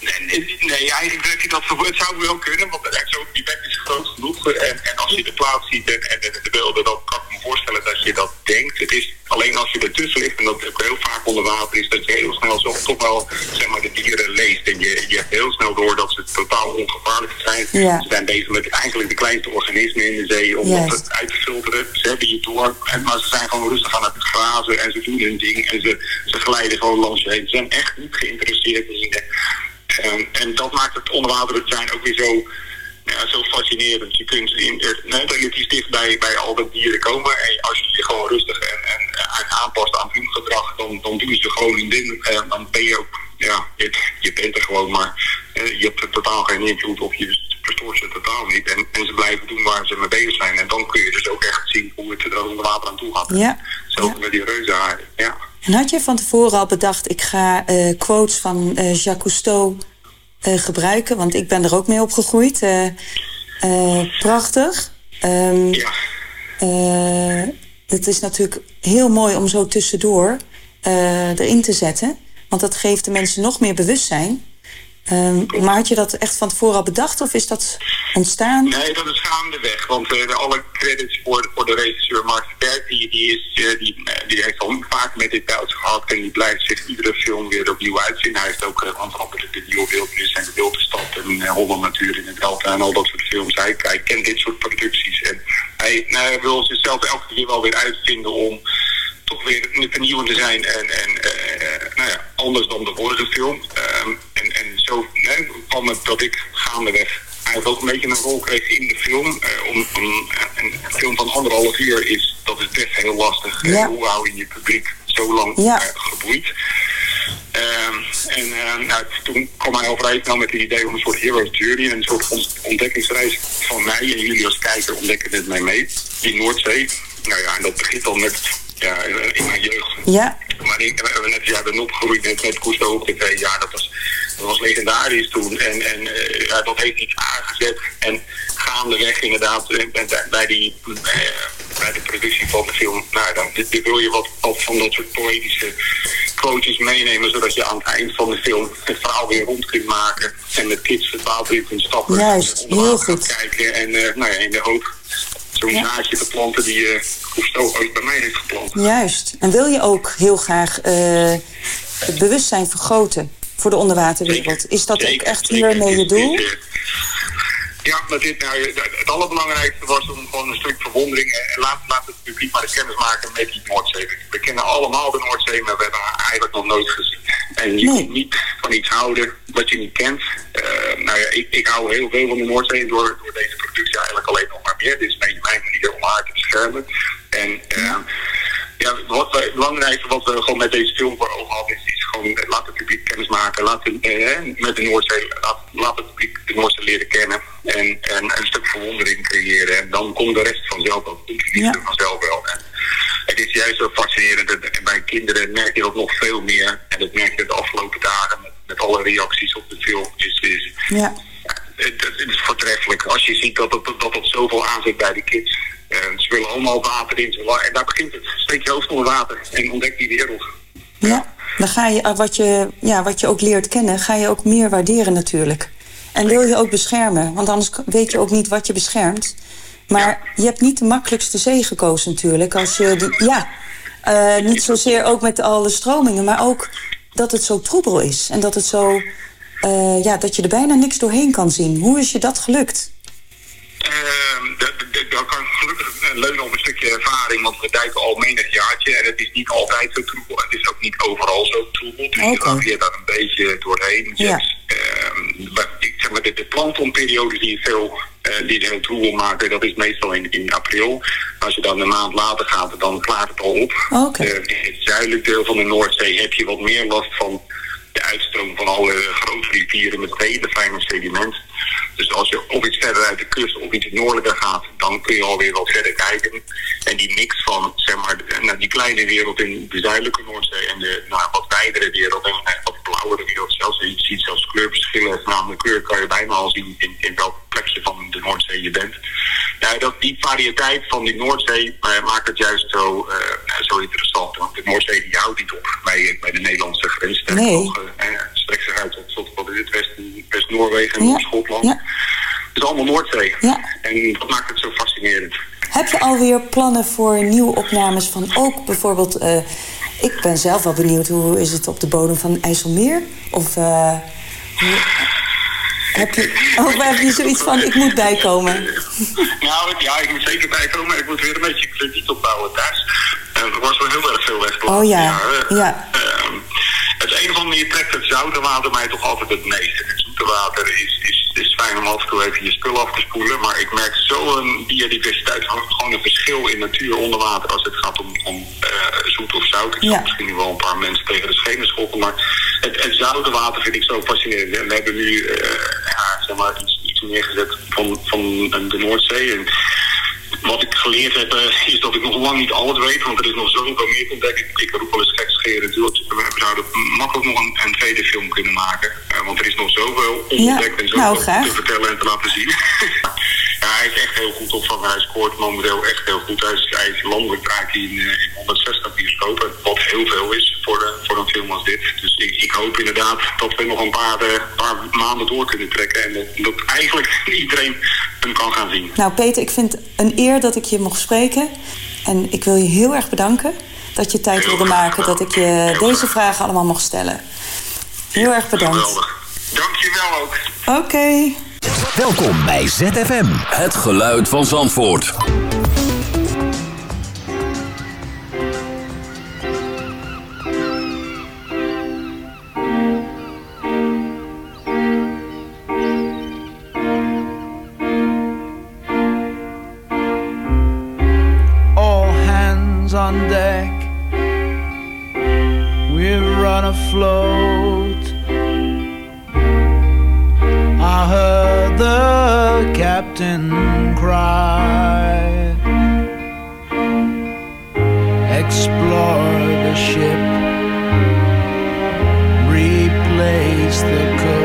S11: Nee, nee, eigenlijk je dat. Het zou wel kunnen, want zo, die bek groot genoeg. En, en als je de plaats ziet en, en de, de beelden, dan kan ik me voorstellen dat je dat denkt. Het is alleen als je ertussen ligt, en dat ook heel vaak onder water is, dat je heel snel zo, toch wel zeg maar, de dieren leest. En je, je hebt heel snel door dat ze totaal ongevaarlijk zijn.
S10: Ja.
S11: Ze zijn bezig met eigenlijk de kleinste organismen in de zee om
S10: Juist.
S11: dat uit te filteren. Ze hebben je door, en, maar ze zijn gewoon rustig aan het grazen en ze doen hun ding. En ze, ze glijden gewoon langs je heen. Ze zijn echt niet geïnteresseerd in je. Ehm, en dat maakt het onderwater zijn ook weer zo, ja, zo fascinerend. Je kunt in, nee, relatief dicht bij, bij al dat dieren komen. En als je je gewoon rustig en, en, en aanpast aan hun gedrag, dan, dan doen ze gewoon hun ding. En dan ben je ook, ja, je, je bent er gewoon, maar eh, je hebt er totaal geen invloed op je. Dus verstoort ze totaal niet. En, en ze blijven doen waar ze mee bezig zijn. En dan kun je dus ook echt zien hoe het er onder water aan toe gaat.
S10: Ja.
S11: Zo met die reuzenhaarden, ja.
S10: En had je van tevoren al bedacht, ik ga eh, quotes van eh, Jacques Cousteau gebruiken? Want ik ben er ook mee opgegroeid. Eh, eh, prachtig. Eh, het is natuurlijk heel mooi om zo tussendoor eh, erin te zetten. Want dat geeft de mensen nog meer bewustzijn. Ehm, maar had je dat echt van tevoren al bedacht of is dat ontstaan?
S11: Nee, dat is gaandeweg. Want eh, alle credits voor, voor de regisseur Mark Berg, die, is, eh, die, eh, die heeft al vaak met dit thuis gehad. En die blijft zich iedere film weer opnieuw uitzien. Hij heeft ook uh, andere de Nieuwe Wildnis en de Wilde Stad en Holland Natuur in het Delta en al dat soort films. Hij, kent dit soort producties. En hij, wil zichzelf elke keer wel weer uitvinden om toch weer vernieuwend te zijn en, en nou ja, anders dan de vorige film. Zo nee, kwam het dat ik gaandeweg eigenlijk ook een beetje een rol kreeg in de film. Uh, om, om een, film van anderhalf uur is, dat is best heel lastig.
S10: Ja.
S11: hoe hou je je publiek zo lang
S10: Ja.
S11: uh, geboeid? Um, en nou, toen kwam hij al vrij snel met het idee om een soort hero's journey, een soort ontdekkingsreis van mij en jullie als kijker ontdekken dit mij mee, die Noordzee. Nou ja, en dat begint dan met ja, in mijn jeugd.
S10: Ja.
S11: Maar ik, we net, jij bent opgegroeid met, met Cousteau op tv. Ja, dat was, dat was legendarisch toen. En, en eh, ja, dat heeft iets aangezet. En gaandeweg inderdaad, eh, bij, bij, die, eh, bij de productie van de film... Nou, dan dit, dit wil je wat, wat van dat soort poëtische quotes meenemen... zodat je aan het eind van de film het verhaal weer rond kunt maken... en met kids het water in kunt stappen.
S10: Juist, heel goed.
S11: kijken en nou ja, in de hoop zo'n zaadje te planten... die eh Cousteau ooit bij mij heeft geplant.
S10: Juist. En wil je ook heel graag het bewustzijn vergroten voor de onderwaterwereld? Is dat ook echt hiermee je doel?
S11: Ja, maar dit, nou, het allerbelangrijkste was om gewoon een stuk verwondering. En laat, laat het publiek maar de kennis maken met die Noordzee. We kennen allemaal de Noordzee, maar we hebben haar eigenlijk nog nooit gezien. En je kunt niet van iets houden wat je niet kent. Eh, nou ja, ik, ik hou heel veel van de Noordzee door, door deze productie eigenlijk alleen nog maar meer. Dit is mijn manier om haar te beschermen. En eh, ja, wat het belangrijkste wat we gewoon met deze film voor ogen hadden, is, is gewoon eh, laat het publiek kennis maken. Laat het, eh, met de Noordzee, laat, laat het publiek de Noordzee leren kennen. En, en een stuk verwondering creëren. En dan komt de rest vanzelf wel. De liefde vanzelf wel. En het is juist zo fascinerend. En bij kinderen merk je dat nog veel meer. En dat merk je de afgelopen dagen met, met alle reacties op de film. Is, is,
S10: Ja.
S11: het, het is voortreffelijk. Als je ziet dat het, dat het zoveel aanzet bij de kids. Eh, ze willen allemaal water in. Willen- En daar begint het. Steek je hoofd onder water en ontdek die wereld.
S10: Ja. Dan ga je eh, wat je, ja, wat je ook leert kennen, ga je ook meer waarderen natuurlijk. En wil je ook beschermen, want anders weet je ook niet wat je beschermt. Maar je hebt niet de makkelijkste zee gekozen natuurlijk. Als je die, ja, eh, niet zozeer ook met alle stromingen, maar ook dat het zo troebel is. En dat het zo, eh, ja, dat je er bijna niks doorheen kan zien. Hoe is je dat gelukt?
S11: Ehm, dat, kan gelukkig eh, leunen op een stukje ervaring, want we duiken al menig jaartje en het is niet altijd zo troebel. Het is ook niet overal zo troebel, dus je navigeert daar een beetje doorheen.
S10: Ja.
S11: Dus, ehm, maar ik zeg maar, de, de planktonperiode die veel eh, die het heel troebel maken, dat is meestal in, in april. Als je dan een maand later gaat, dan klaart het al op. Eh, in het zuidelijk deel van de Noordzee heb je wat meer last van de uitstroom van alle grote rivieren met hele fijne sediment. Dus als je of iets verder uit de kust of iets noordelijker gaat, dan kun je alweer wat verder kijken. En die mix van zeg maar, nou, die kleine wereld in de zuidelijke Noordzee en de nou, wat wijdere wereld en eh, wat blauwere wereld, zelfs, je ziet zelfs kleurverschillen. De kleur kan je bijna al zien in, in welk plekje van de Noordzee je bent. Ja, dat, die variëteit van die Noordzee eh, maakt het juist zo, eh, zo interessant. Want de Noordzee die houdt niet op bij, bij de Nederlandse grens.
S10: Nee.
S11: nog, eh, strekt zich uit tot, tot het, West- West-Noorwegen en
S10: Ja.
S11: Noord-Schotland.
S10: Ja.
S11: Het is allemaal Noordzee.
S10: Ja.
S11: En dat maakt het zo fascinerend.
S10: Heb je alweer plannen voor nieuwe opnames van ook bijvoorbeeld... ik ben zelf wel benieuwd, hoe is het op de bodem van IJsselmeer? Of eh, hoe- heb, je, heb je zoiets van, ik moet bijkomen?
S11: Nou, ja, ik moet zeker bijkomen. Ik moet weer een beetje krediet opbouwen thuis. En er was wel heel erg veel weg.
S10: Oh ja,
S11: jaren.
S10: ja.
S11: Ehm, het een of andere manier trekt het zoute water mij toch altijd het meest. En het zoete water is, is, is fijn om af en toe even je spul af te spoelen. Maar ik merk zo'n biodiversiteit, gewoon een verschil in natuur onder water als het gaat om, om eh, zoet of zout. Ik zal
S10: Ja.
S11: misschien nu wel een paar mensen tegen de schenen schoppen. Maar het, het zoute water vind ik zo fascinerend. En we hebben nu eh, ja, zeg maar iets, iets neergezet van, van de Noordzee. En wat ik geleerd heb, eh, is dat ik nog lang niet alles weet, want er is nog zoveel meer te ontdekken. Ik, ik roep wel eens gekscherend, we we zouden makkelijk nog een, een tweede film kunnen maken. Eh, want er is nog zoveel ontdekt en zoveel
S10: nou, graag.
S11: te vertellen en te laten zien. (laughs) ja, hij is echt heel goed opvangen. Hij scoort momenteel echt heel goed. Hij is, hij is landelijk draait in, eh, in 160 bioscopen, wat heel veel is voor, de, voor een film als dit. Dus ik, ik hoop inderdaad dat we nog een paar, eh, paar maanden door kunnen trekken en dat, dat eigenlijk (laughs) iedereen hem kan gaan zien.
S10: Nou Peter, ik vind het een eer dat ik je mocht spreken. En ik wil je heel erg bedanken dat je tijd wilde maken... dat ik je deze vragen allemaal mocht stellen. Heel erg bedankt.
S11: Geweldig. Dankjewel ook.
S10: Oké.
S4: Welkom bij ZFM. Het geluid van Zandvoort.
S12: all hands on deck. We're run afloat. I heard captain cry. explore the ship. Replace the cook.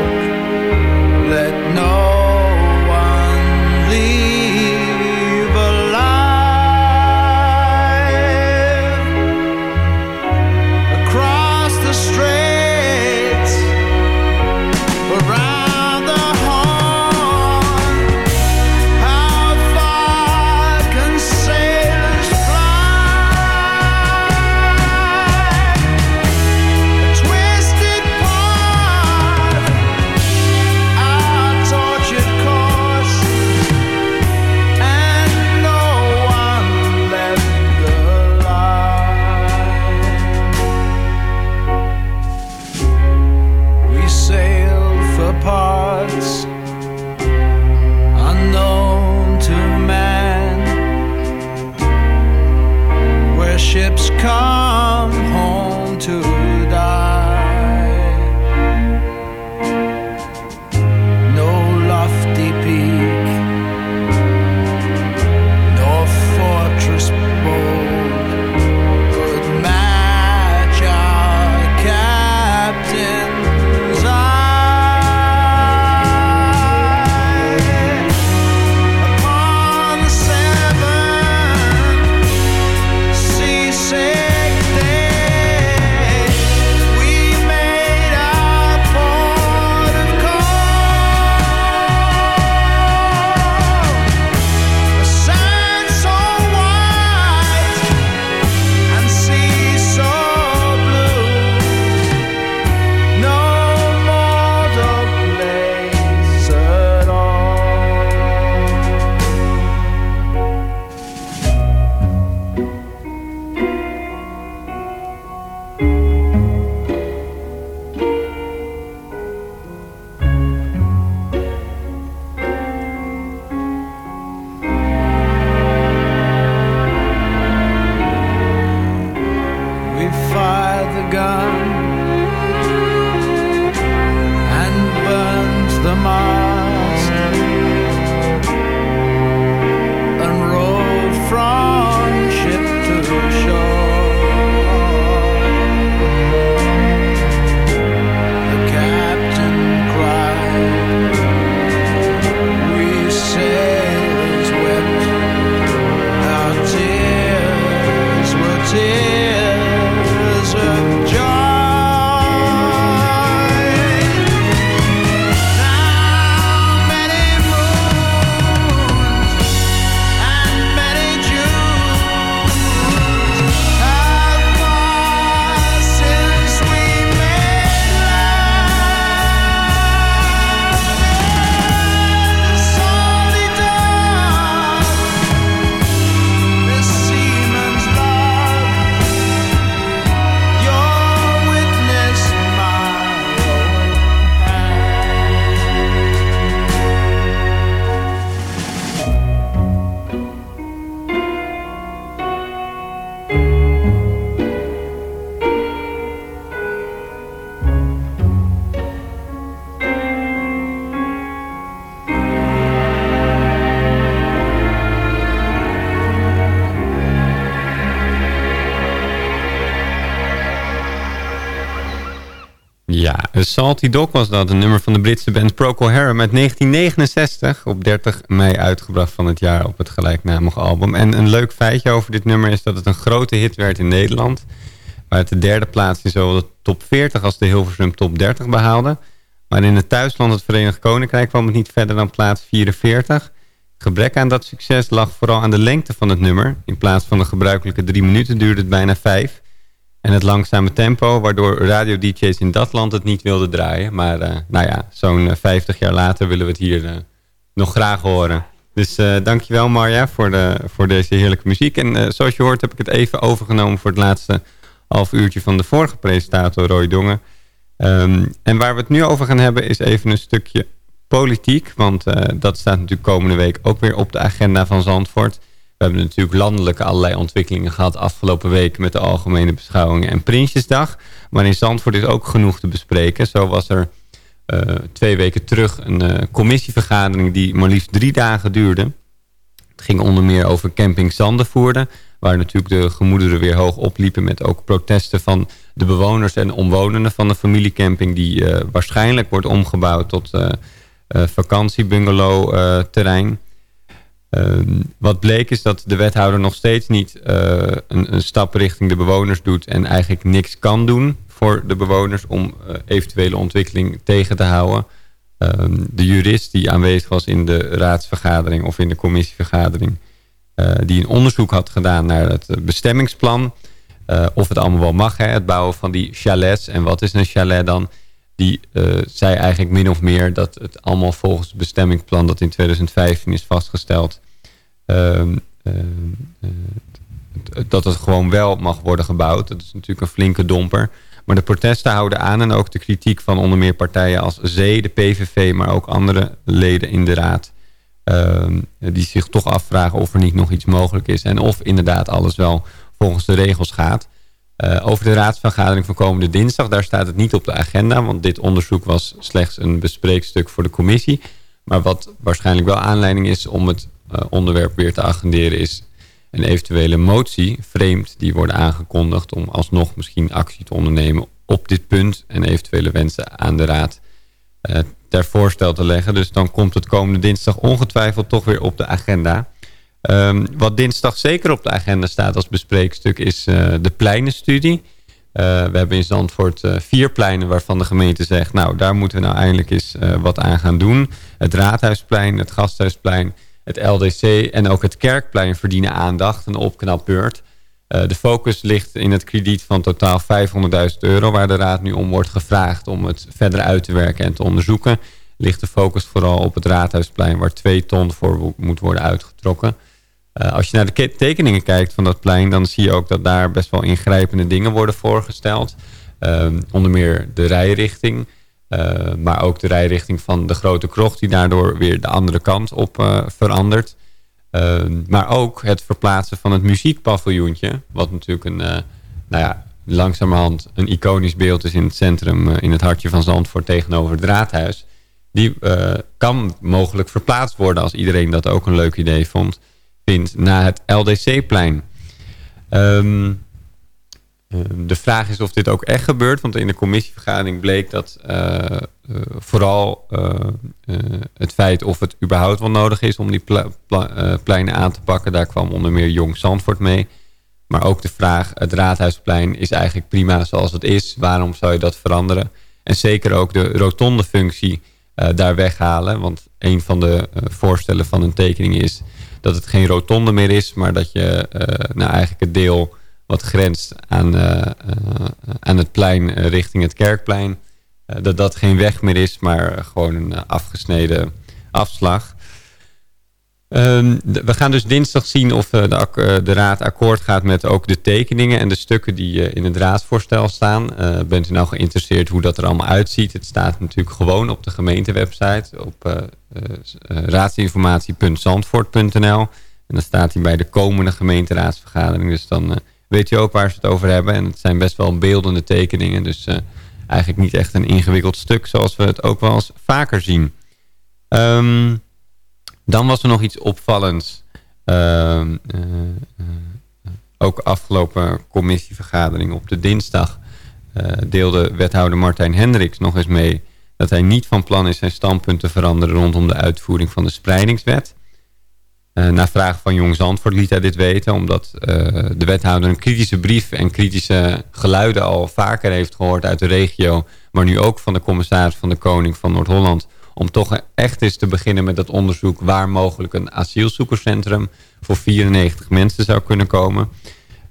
S13: Salty Dog was dat. Een nummer van de Britse band Procol Harum uit 1969. Op 30 mei uitgebracht van het jaar op het gelijknamige album. En een leuk feitje over dit nummer is dat het een grote hit werd in Nederland. Waar het de derde plaats in zowel de top 40 als de Hilversum top 30 behaalde. Maar in het thuisland, het Verenigd Koninkrijk, kwam het niet verder dan plaats 44. Gebrek aan dat succes lag vooral aan de lengte van het nummer. In plaats van de gebruikelijke drie minuten duurde het bijna vijf. En het langzame tempo, waardoor radio-dj's in dat land het niet wilden draaien. Maar eh, nou ja, zo'n eh, 50 jaar later willen we het hier eh, nog graag horen. Dus eh dankjewel Marja voor, de, voor deze heerlijke muziek. En eh, zoals je hoort heb ik het even overgenomen voor het laatste half uurtje van de vorige presentator Roy Dongen. Ehm, en waar we het nu over gaan hebben is even een stukje politiek. Want eh, dat staat natuurlijk komende week ook weer op de agenda van Zandvoort. We hebben natuurlijk landelijke allerlei ontwikkelingen gehad afgelopen week met de algemene beschouwingen en Prinsjesdag. Maar in Zandvoort is ook genoeg te bespreken. Zo was er eh, twee weken terug een eh, commissievergadering die maar liefst drie dagen duurde. Het ging onder meer over camping Zandenvoerde... waar natuurlijk de gemoederen weer hoog opliepen... met ook protesten van de bewoners en omwonenden van de familiecamping... die uh, waarschijnlijk wordt omgebouwd tot vakantiebungalow terrein... Ehm, wat bleek is dat de wethouder nog steeds niet een, een, stap richting de bewoners doet... en eigenlijk niks kan doen voor de bewoners om eventuele ontwikkeling tegen te houden. Um, de jurist die aanwezig was in de raadsvergadering of in de commissievergadering... Uh, die een onderzoek had gedaan naar het bestemmingsplan... Of het allemaal wel mag, hè, het bouwen van die chalets. En wat is een chalet dan? Die uh, zei eigenlijk min of meer dat het allemaal volgens het bestemmingsplan... dat in 2015 is vastgesteld... dat het gewoon wel mag worden gebouwd. Dat is natuurlijk een flinke domper... Maar de protesten houden aan en ook de kritiek van onder meer partijen als Zee, de PVV, maar ook andere leden in de raad. Uh, die zich toch afvragen of er niet nog iets mogelijk is en of inderdaad alles wel volgens de regels gaat. Uh, over de raadsvergadering van komende dinsdag, daar staat het niet op de agenda, want dit onderzoek was slechts een bespreekstuk voor de commissie. Maar wat waarschijnlijk wel aanleiding is om het uh, onderwerp weer te agenderen is een eventuele motie, vreemd, die worden aangekondigd om alsnog misschien actie te ondernemen op dit punt en eventuele wensen aan de raad uh, ter voorstel te leggen. Dus dan komt het komende dinsdag ongetwijfeld toch weer op de agenda. Um, wat dinsdag zeker op de agenda staat als bespreekstuk is uh, de pleinenstudie. Uh, we hebben in Zandvoort vier pleinen waarvan de gemeente zegt... nou, daar moeten we nou eindelijk eens wat aan gaan doen. Het Raadhuisplein, het Gasthuisplein het LDC en ook het Kerkplein verdienen aandacht, een opknapbeurt. Uh, de focus ligt in het krediet van totaal 500.000 euro... waar de Raad nu om wordt gevraagd om het verder uit te werken en te onderzoeken. Ligt de focus vooral op het Raadhuisplein... waar twee ton voor moet worden uitgetrokken. Uh, als je naar de tekeningen kijkt van dat plein... dan zie je ook dat daar best wel ingrijpende dingen worden voorgesteld. Uh, onder meer de rijrichting... Uh, maar ook de rijrichting van de grote krocht die daardoor weer de andere kant op uh, verandert. Uh, maar ook het verplaatsen van het muziekpaviljoentje. Wat natuurlijk een, nou ja, langzamerhand een iconisch beeld is in het centrum. in het hartje van Zandvoort tegenover het raadhuis. Die kan mogelijk verplaatst worden als iedereen dat ook een leuk idee vond. Vindt naar het LDC-plein. Um, de vraag is of dit ook echt gebeurt. Want in de commissievergadering bleek dat uh, uh, vooral het feit of het überhaupt wel nodig is om die pleinen aan te pakken. Daar kwam onder meer Jong Zandvoort mee. Maar ook de vraag, het Raadhuisplein is eigenlijk prima zoals het is. Waarom zou je dat veranderen? En zeker ook de rotonde functie daar weghalen. Want een van de voorstellen van een tekening is dat het geen rotonde meer is. Maar dat je nou eigenlijk het deel wat grenst aan, uh, uh, aan het plein richting het kerkplein. dat dat geen weg meer is, maar gewoon een afgesneden afslag. De, we gaan dus dinsdag zien of de, de, raad akkoord gaat met ook de tekeningen en de stukken die in het raadsvoorstel staan. bent u nou geïnteresseerd hoe dat er allemaal uitziet? Het staat natuurlijk gewoon op de gemeentewebsite op raadsinformatie.zandvoort.nl. En dan staat hij bij de komende gemeenteraadsvergadering. Dus dan weet je ook waar ze het over hebben. En het zijn best wel beeldende tekeningen. Dus eigenlijk niet echt een ingewikkeld stuk zoals we het ook wel eens vaker zien. Um, dan was er nog iets opvallends. Uh, uh, ook afgelopen commissievergadering op de dinsdag deelde wethouder Martijn Hendricks nog eens mee dat hij niet van plan is zijn standpunt te veranderen rondom de uitvoering van de spreidingswet. Uh, na vraag van Jong Zandvoort liet hij dit weten... omdat de wethouder een kritische brief en kritische geluiden... al vaker heeft gehoord uit de regio... maar nu ook van de commissaris van de Koning van Noord-Holland... om toch echt eens te beginnen met dat onderzoek... waar mogelijk een asielzoekerscentrum voor 94 mensen zou kunnen komen.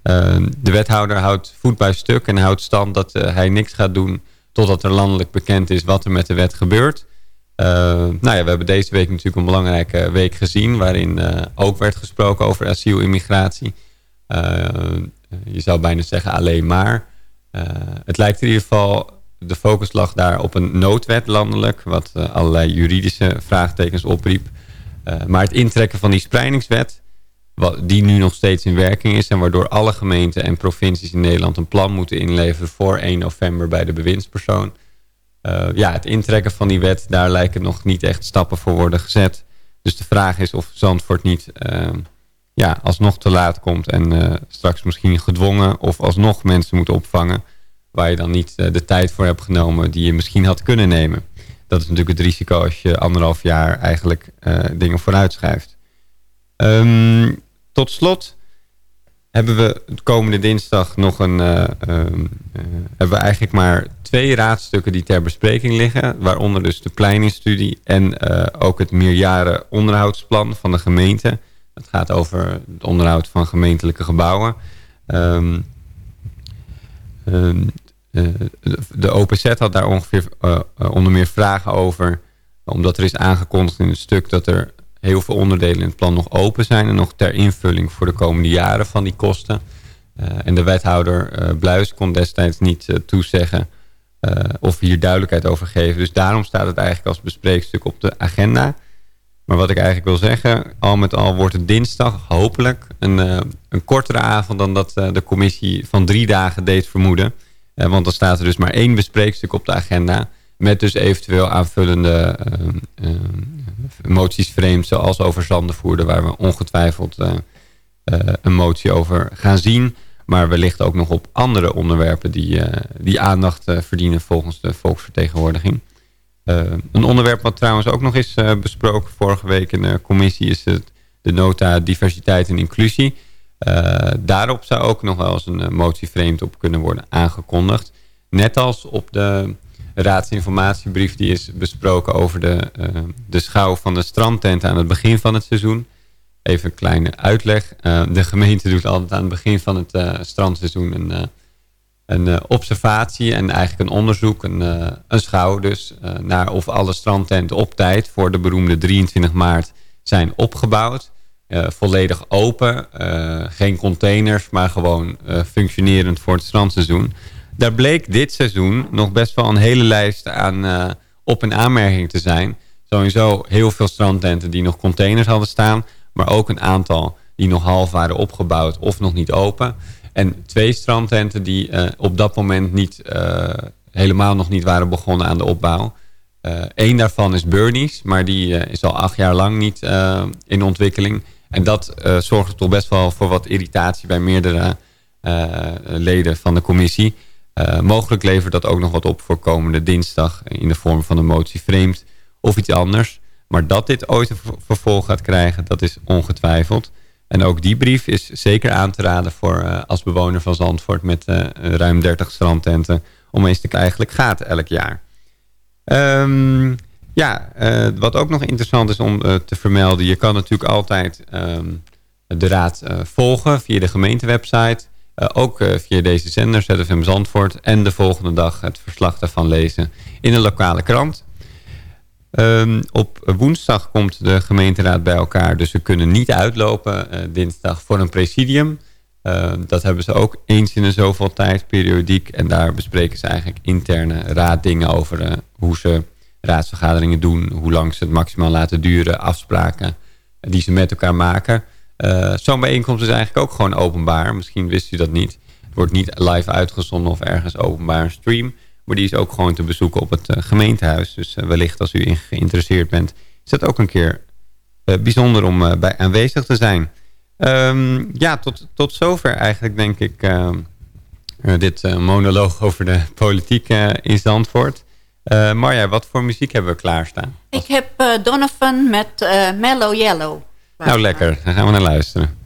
S13: Uh, de wethouder houdt voet bij stuk en houdt stand dat hij niks gaat doen... totdat er landelijk bekend is wat er met de wet gebeurt... Uh, nou ja, we hebben deze week natuurlijk een belangrijke week gezien... waarin uh, ook werd gesproken over asiel immigratie. Uh, je zou bijna zeggen alleen maar. het lijkt in ieder geval... de focus lag daar op een noodwet landelijk... wat allerlei juridische vraagtekens opriep. maar het intrekken van die spreidingswet... Wat, die nu nog steeds in werking is... en waardoor alle gemeenten en provincies in Nederland... een plan moeten inleveren voor 1 november bij de bewindspersoon... Uh, ja, het intrekken van die wet, daar lijken nog niet echt stappen voor worden gezet. Dus de vraag is of Zandvoort niet eh, ja, alsnog te laat komt... en eh, straks misschien gedwongen of alsnog mensen moet opvangen... waar je dan niet eh, de tijd voor hebt genomen die je misschien had kunnen nemen. Dat is natuurlijk het risico als je anderhalf jaar eigenlijk eh, dingen vooruitschuift. Ehm, tot slot hebben we de komende dinsdag nog een... eh, hebben we eigenlijk maar twee raadstukken die ter bespreking liggen. Waaronder dus de pleiningstudie en ook het meerjaren onderhoudsplan van de gemeente. Het gaat over het onderhoud van gemeentelijke gebouwen. Eh, de- de OPZ had daar ongeveer eh, eh, onder meer vragen over. Omdat er is aangekondigd in het stuk dat er heel veel onderdelen in het plan nog open zijn. En nog ter invulling voor de komende jaren van die kosten. Eh, en de wethouder eh, Bluis kon destijds niet eh, toezeggen eh, of hier duidelijkheid over geven. Dus daarom staat het eigenlijk als bespreekstuk op de agenda. Maar wat ik eigenlijk wil zeggen, al met al wordt het dinsdag hopelijk een, eh, een kortere avond dan dat eh, de commissie van drie dagen deed vermoeden. Eh, want dan staat er dus maar één bespreekstuk op de agenda. Met dus eventueel aanvullende eh, eh, moties vreemd, zoals over zandenvoerder, waar we ongetwijfeld een motie over gaan zien. Maar wellicht ook nog op andere onderwerpen die, die aandacht verdienen volgens de volksvertegenwoordiging. Een onderwerp wat trouwens ook nog is besproken vorige week in de commissie is het, de nota diversiteit en inclusie. Eh, daarop zou ook nog wel eens een eh, motie vreemd op kunnen worden aangekondigd. Net als op de raadsinformatiebrief die is besproken over de, eh, de schouw van de strandtenten aan het begin van het seizoen. Even een kleine uitleg. De gemeente doet altijd aan het begin van het strandseizoen een, een observatie en eigenlijk een onderzoek, een, een schouw dus, naar of alle strandtenten op tijd voor de beroemde 23 maart zijn opgebouwd. Eh, volledig open, eh, geen containers, maar gewoon eh, functionerend voor het strandseizoen. Daar bleek dit seizoen nog best wel een hele lijst aan op- en aanmerking te zijn. Sowieso heel veel strandtenten die nog containers hadden staan, maar ook een aantal die nog half waren opgebouwd of nog niet open. En twee strandtenten die op dat moment niet, helemaal nog niet waren begonnen aan de opbouw. Eén daarvan is Burnies, maar die is al acht jaar lang niet in ontwikkeling. En dat eh, zorgde toch best wel voor wat irritatie bij meerdere eh, leden van de commissie. Eh, mogelijk levert dat ook nog wat op voor komende dinsdag in de vorm van een motie vreemd of iets anders. Maar dat dit ooit een ver- vervolg gaat krijgen, dat is ongetwijfeld. En ook die brief is zeker aan te raden voor als bewoner van Zandvoort met ruim 30 strandtenten. Om eens te kijken, eigenlijk gaat elk jaar. Ehm, ja, eh, wat ook nog interessant is om eh, te vermelden. Je kan natuurlijk altijd ehm, de raad eh, volgen via de gemeentewebsite. Ook via deze zender, ZFM Zandvoort. En de volgende dag het verslag daarvan lezen in een lokale krant. Ehm, op woensdag komt de gemeenteraad bij elkaar. Dus we kunnen niet uitlopen dinsdag voor een presidium. Ehm, dat hebben ze ook eens in de zoveel tijd, periodiek. En daar bespreken ze eigenlijk interne raaddingen over hoe ze raadsvergaderingen doen. Hoe lang ze het maximaal laten duren. Afspraken die ze met elkaar maken. Eh, Zo'n bijeenkomst is eigenlijk ook gewoon openbaar. Misschien wist u dat niet. Het wordt niet live uitgezonden of ergens openbaar stream. Maar die is ook gewoon te bezoeken op het eh, gemeentehuis. Dus eh, wellicht als u in geïnteresseerd bent... is dat ook een keer bijzonder om bij aanwezig te zijn. Ehm, ja, tot, tot zover eigenlijk denk ik... dit monoloog over de politiek in Zandvoort. Eh Marja, wat voor muziek hebben we klaarstaan?
S7: Ik heb eh, Donovan met eh, Mellow Yellow.
S13: Nou, lekker. Daar gaan we naar luisteren.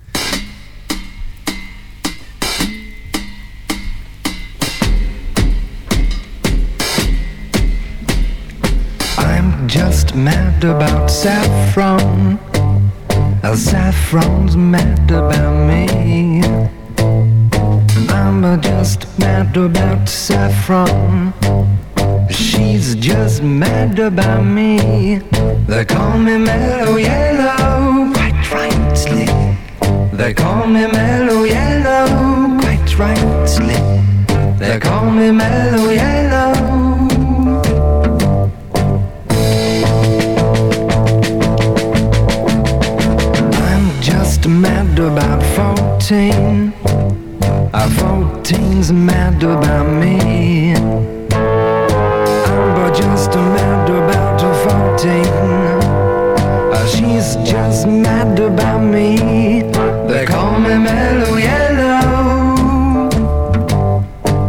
S12: I'm just mad about saffron. Uh, Saffron's mad about me. I'm uh, just mad about saffron. She's just mad about me. They call me mellow yellow, quite rightly. They call me mellow yellow, quite rightly. They call me mellow yellow. I'm just mad about 14. Uh, 14's mad about me. Just mad about 14. She's
S4: just mad about me. They call me Mellow Yellow.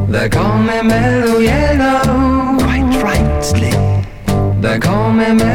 S4: They call me Mellow Yellow. Quite rightly. They call me Mellow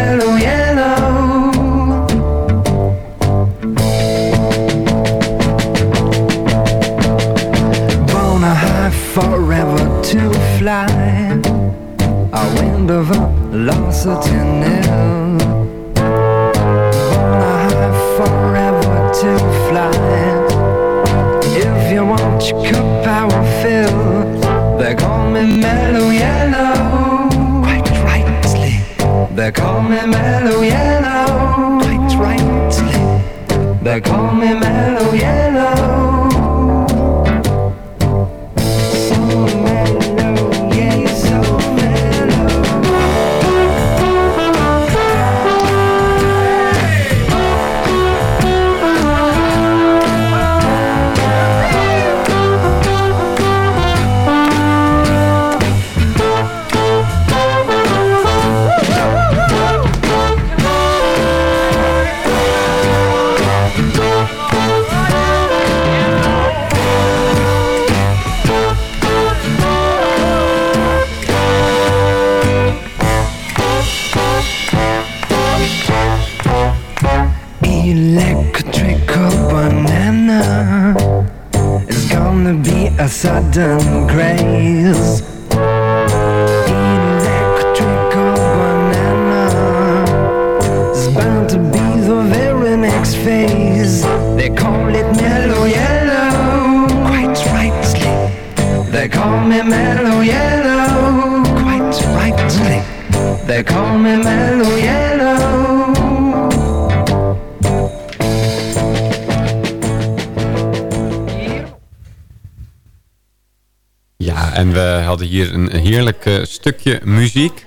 S13: Ja, en we hadden hier een heerlijk eh, stukje muziek.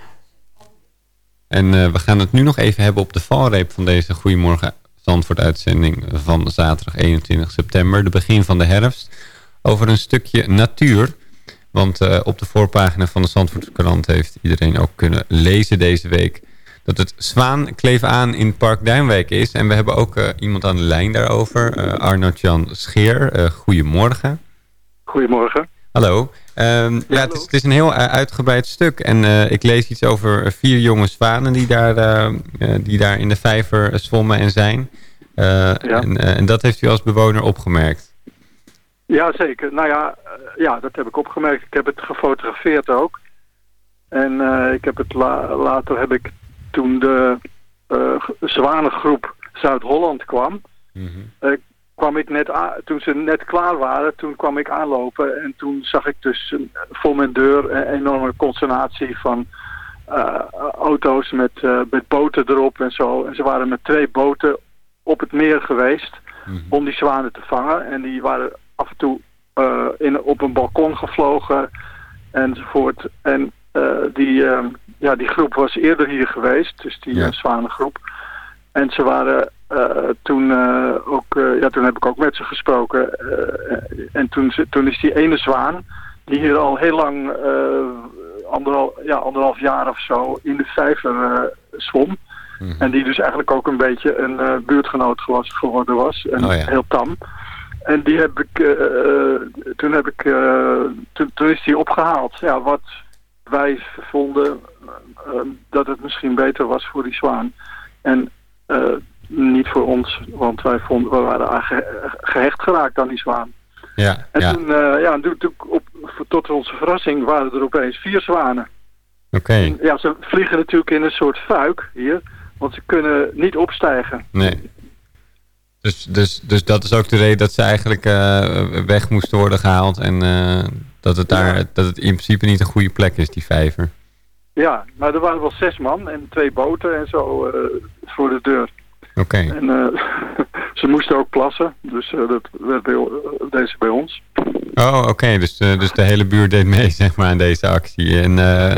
S13: En eh, we gaan het nu nog even hebben op de valreep van deze Goedemorgen Zandvoort uitzending van zaterdag 21 september, de begin van de herfst, over een stukje natuur. Want eh, op de voorpagina van de Zandvoortse krant heeft iedereen ook kunnen lezen deze week dat het Zwaan kleef aan in Park Duinwijk is. En we hebben ook iemand aan de lijn daarover, eh Arnold-Jan Scheer. Goedemorgen.
S14: Goedemorgen.
S13: Hallo. Ehm, ja, het, is, het is een heel eh, uitgebreid stuk. En eh, ik lees iets over vier jonge zwanen die daar, eh, eh, die daar in de vijver eh, zwommen en zijn. Eh, en, eh, en dat heeft u als bewoner opgemerkt.
S14: Ja, zeker. Nou ja, eh, ja, dat heb ik opgemerkt. Ik heb het gefotografeerd ook. En eh, ik heb het la- later heb ik toen de eh, zwanengroep Zuid-Holland kwam, eh, kwam ik net toen ze net klaar waren, toen kwam ik aanlopen en toen zag ik dus voor mijn deur een enorme consternatie van eh, auto's met, eh, met boten erop en zo. En ze waren met twee boten op het meer geweest om die zwanen te vangen. En die waren af en toe eh, in, op een balkon gevlogen enzovoort. En die, ja, die groep was eerder hier geweest, dus die eh, zwanengroep. En ze waren toen eh, ook, eh, ja, toen heb ik ook met ze gesproken. eh, en toen, toen is die ene zwaan, die hier al heel lang, eh, anderhal, ja, anderhalf jaar of zo, in de vijver eh, zwom. En die dus eigenlijk ook een beetje een eh, buurtgenoot geworden was. En
S13: Oh ja.
S14: heel tam. En die heb ik, eh, eh, toen heb ik, eh, toen, toen is die opgehaald. Ja, wat wij vonden eh, dat het misschien beter was voor die zwaan. En eh, niet voor ons, want wij vonden, we waren gehecht geraakt aan die zwaan.
S13: Ja,
S14: En
S13: ja.
S14: toen, eh, ja, op, tot onze verrassing waren er opeens vier zwanen.
S13: Oké.
S14: Ja, ze vliegen natuurlijk in een soort fuik hier, want ze kunnen niet opstijgen.
S13: Nee. Dus, dus, dus dat is ook de reden dat ze eigenlijk eh, weg moesten worden gehaald. En eh, dat, het daar, dat het in principe niet een goede plek is, die vijver.
S14: Ja, maar er waren wel zes man en twee boten en zo voor de deur.
S13: Oké.
S14: En eh, (laughs) ze moesten ook plassen, dus eh, dat werd bij, eh, deze bij ons.
S13: Oh, oké. Dus, dus de hele buurt deed mee, (laughs) zeg maar, aan deze actie. En (laughs) eh,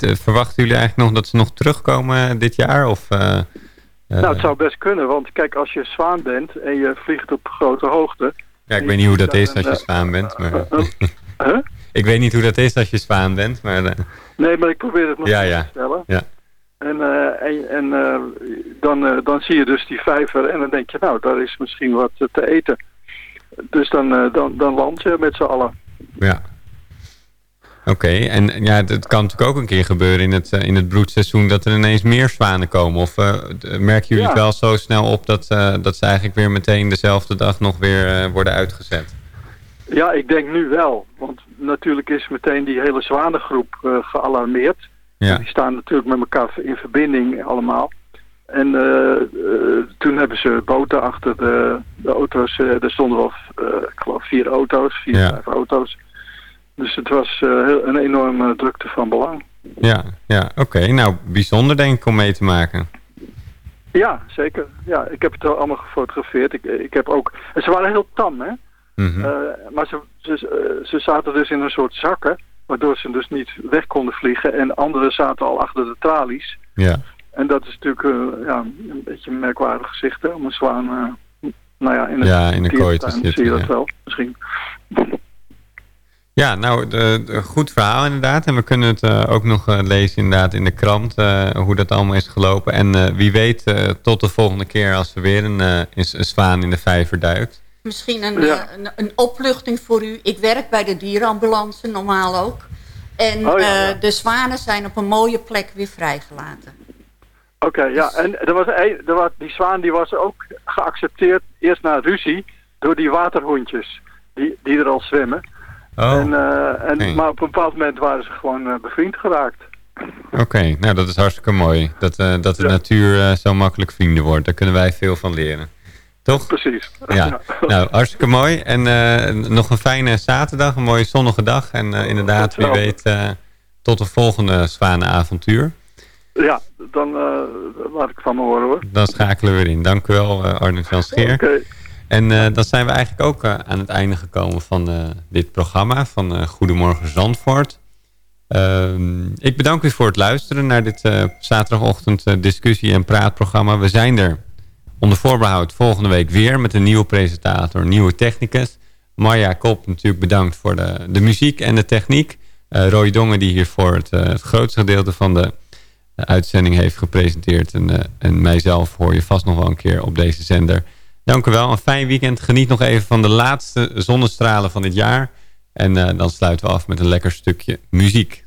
S13: verwachten jullie eigenlijk nog dat ze nog terugkomen dit jaar? Of,
S14: nou, het zou best kunnen, want kijk, als je zwaan bent en je vliegt op grote hoogte...
S13: ja, ik weet niet hoe dat is als je zwaan bent. Maar,
S14: Huh?
S13: ik weet niet hoe dat is als je zwaan bent, maar...
S14: Nee, maar ik probeer het nog
S13: Ja,
S14: eens
S13: ja.
S14: te stellen.
S13: ja.
S14: En, eh, en, en eh, dan, eh, dan zie je dus die vijver en dan denk je, nou, daar is misschien wat te eten. Dus dan, dan, dan land je met z'n allen.
S13: Ja. Oké, en en ja, het kan natuurlijk ook een keer gebeuren in het, in het broedseizoen dat er ineens meer zwanen komen. Of merken jullie
S14: Ja.
S13: het wel zo snel op dat, dat ze eigenlijk weer meteen dezelfde dag nog weer worden uitgezet?
S14: Ja, ik denk nu wel. Want natuurlijk is meteen die hele zwanengroep gealarmeerd.
S13: Ja.
S14: Die staan natuurlijk met elkaar in verbinding allemaal. En eh, eh, toen hebben ze boten achter de, de auto's. eh, er stonden wel, ik geloof, vier auto's, vier,
S13: Ja.
S14: vijf auto's. Dus het was heel, een enorme drukte van belang.
S13: Ja, ja oké. Nou, bijzonder denk ik om mee te maken.
S14: Ja, zeker. Ja, ik heb het allemaal gefotografeerd. Ik, ik heb ook... En ze waren heel tam, hè?
S13: Mhm.
S14: Maar ze, ze, ze zaten dus in een soort zakken, waardoor ze dus niet weg konden vliegen. En anderen zaten al achter de tralies.
S13: Ja.
S14: En dat is natuurlijk eh, ja, een beetje een merkwaardig gezicht, hè, om een zwaan... eh, nou ja, in, het
S13: Ja, in een kooi te zitten,
S14: zie je dat
S13: ja.
S14: wel, misschien.
S13: Ja, nou, de, de- goed verhaal inderdaad. En we kunnen het eh, ook nog lezen inderdaad in de krant, hoe dat allemaal is gelopen. En wie weet, tot de volgende keer als er weer een, een, een zwaan in de vijver duikt.
S7: Misschien een,
S14: Ja.
S7: eh, een, een opluchting voor u. Ik werk bij de dierenambulance, normaal ook. En
S14: Oh, ja, ja.
S7: eh, de zwanen zijn op een mooie plek weer vrijgelaten.
S14: Oké, ja. En er was, een, er was, die zwaan die was ook geaccepteerd, eerst na ruzie, door die waterhondjes. Die, die er al zwemmen.
S13: Oh,
S14: En, eh, en. Maar op een bepaald moment waren ze gewoon bevriend geraakt.
S13: Oké, nou dat is hartstikke mooi. Dat, eh, dat de natuur eh, zo makkelijk vrienden wordt. Daar kunnen wij veel van leren. Toch?
S14: Precies.
S13: Ja, nou hartstikke mooi. En eh, nog een fijne zaterdag, een mooie zonnige dag. En eh, inderdaad, wie weet, eh, tot de volgende zwanenavontuur.
S14: Ja, dan laat ik van me horen hoor.
S13: Dan schakelen we weer in. Dank u wel, Arnold Jan Scheer.
S14: Oké.
S13: En dan zijn we eigenlijk ook aan het einde gekomen van dit programma van Goedemorgen Zandvoort. Ehm, ik bedank u voor het luisteren naar dit zaterdagochtend discussie- en praatprogramma. We zijn er onder voorbehoud volgende week weer met een nieuwe presentator, nieuwe technicus. Marja Kop natuurlijk bedankt voor de, de muziek en de techniek. Eh Roy Dongen die hiervoor het, eh, het grootste gedeelte van de uitzending heeft gepresenteerd. En, eh, en mijzelf hoor je vast nog wel een keer op deze zender. Dank u wel, een fijn weekend. Geniet nog even van de laatste zonnestralen van dit jaar. En dan sluiten we af met een lekker stukje muziek.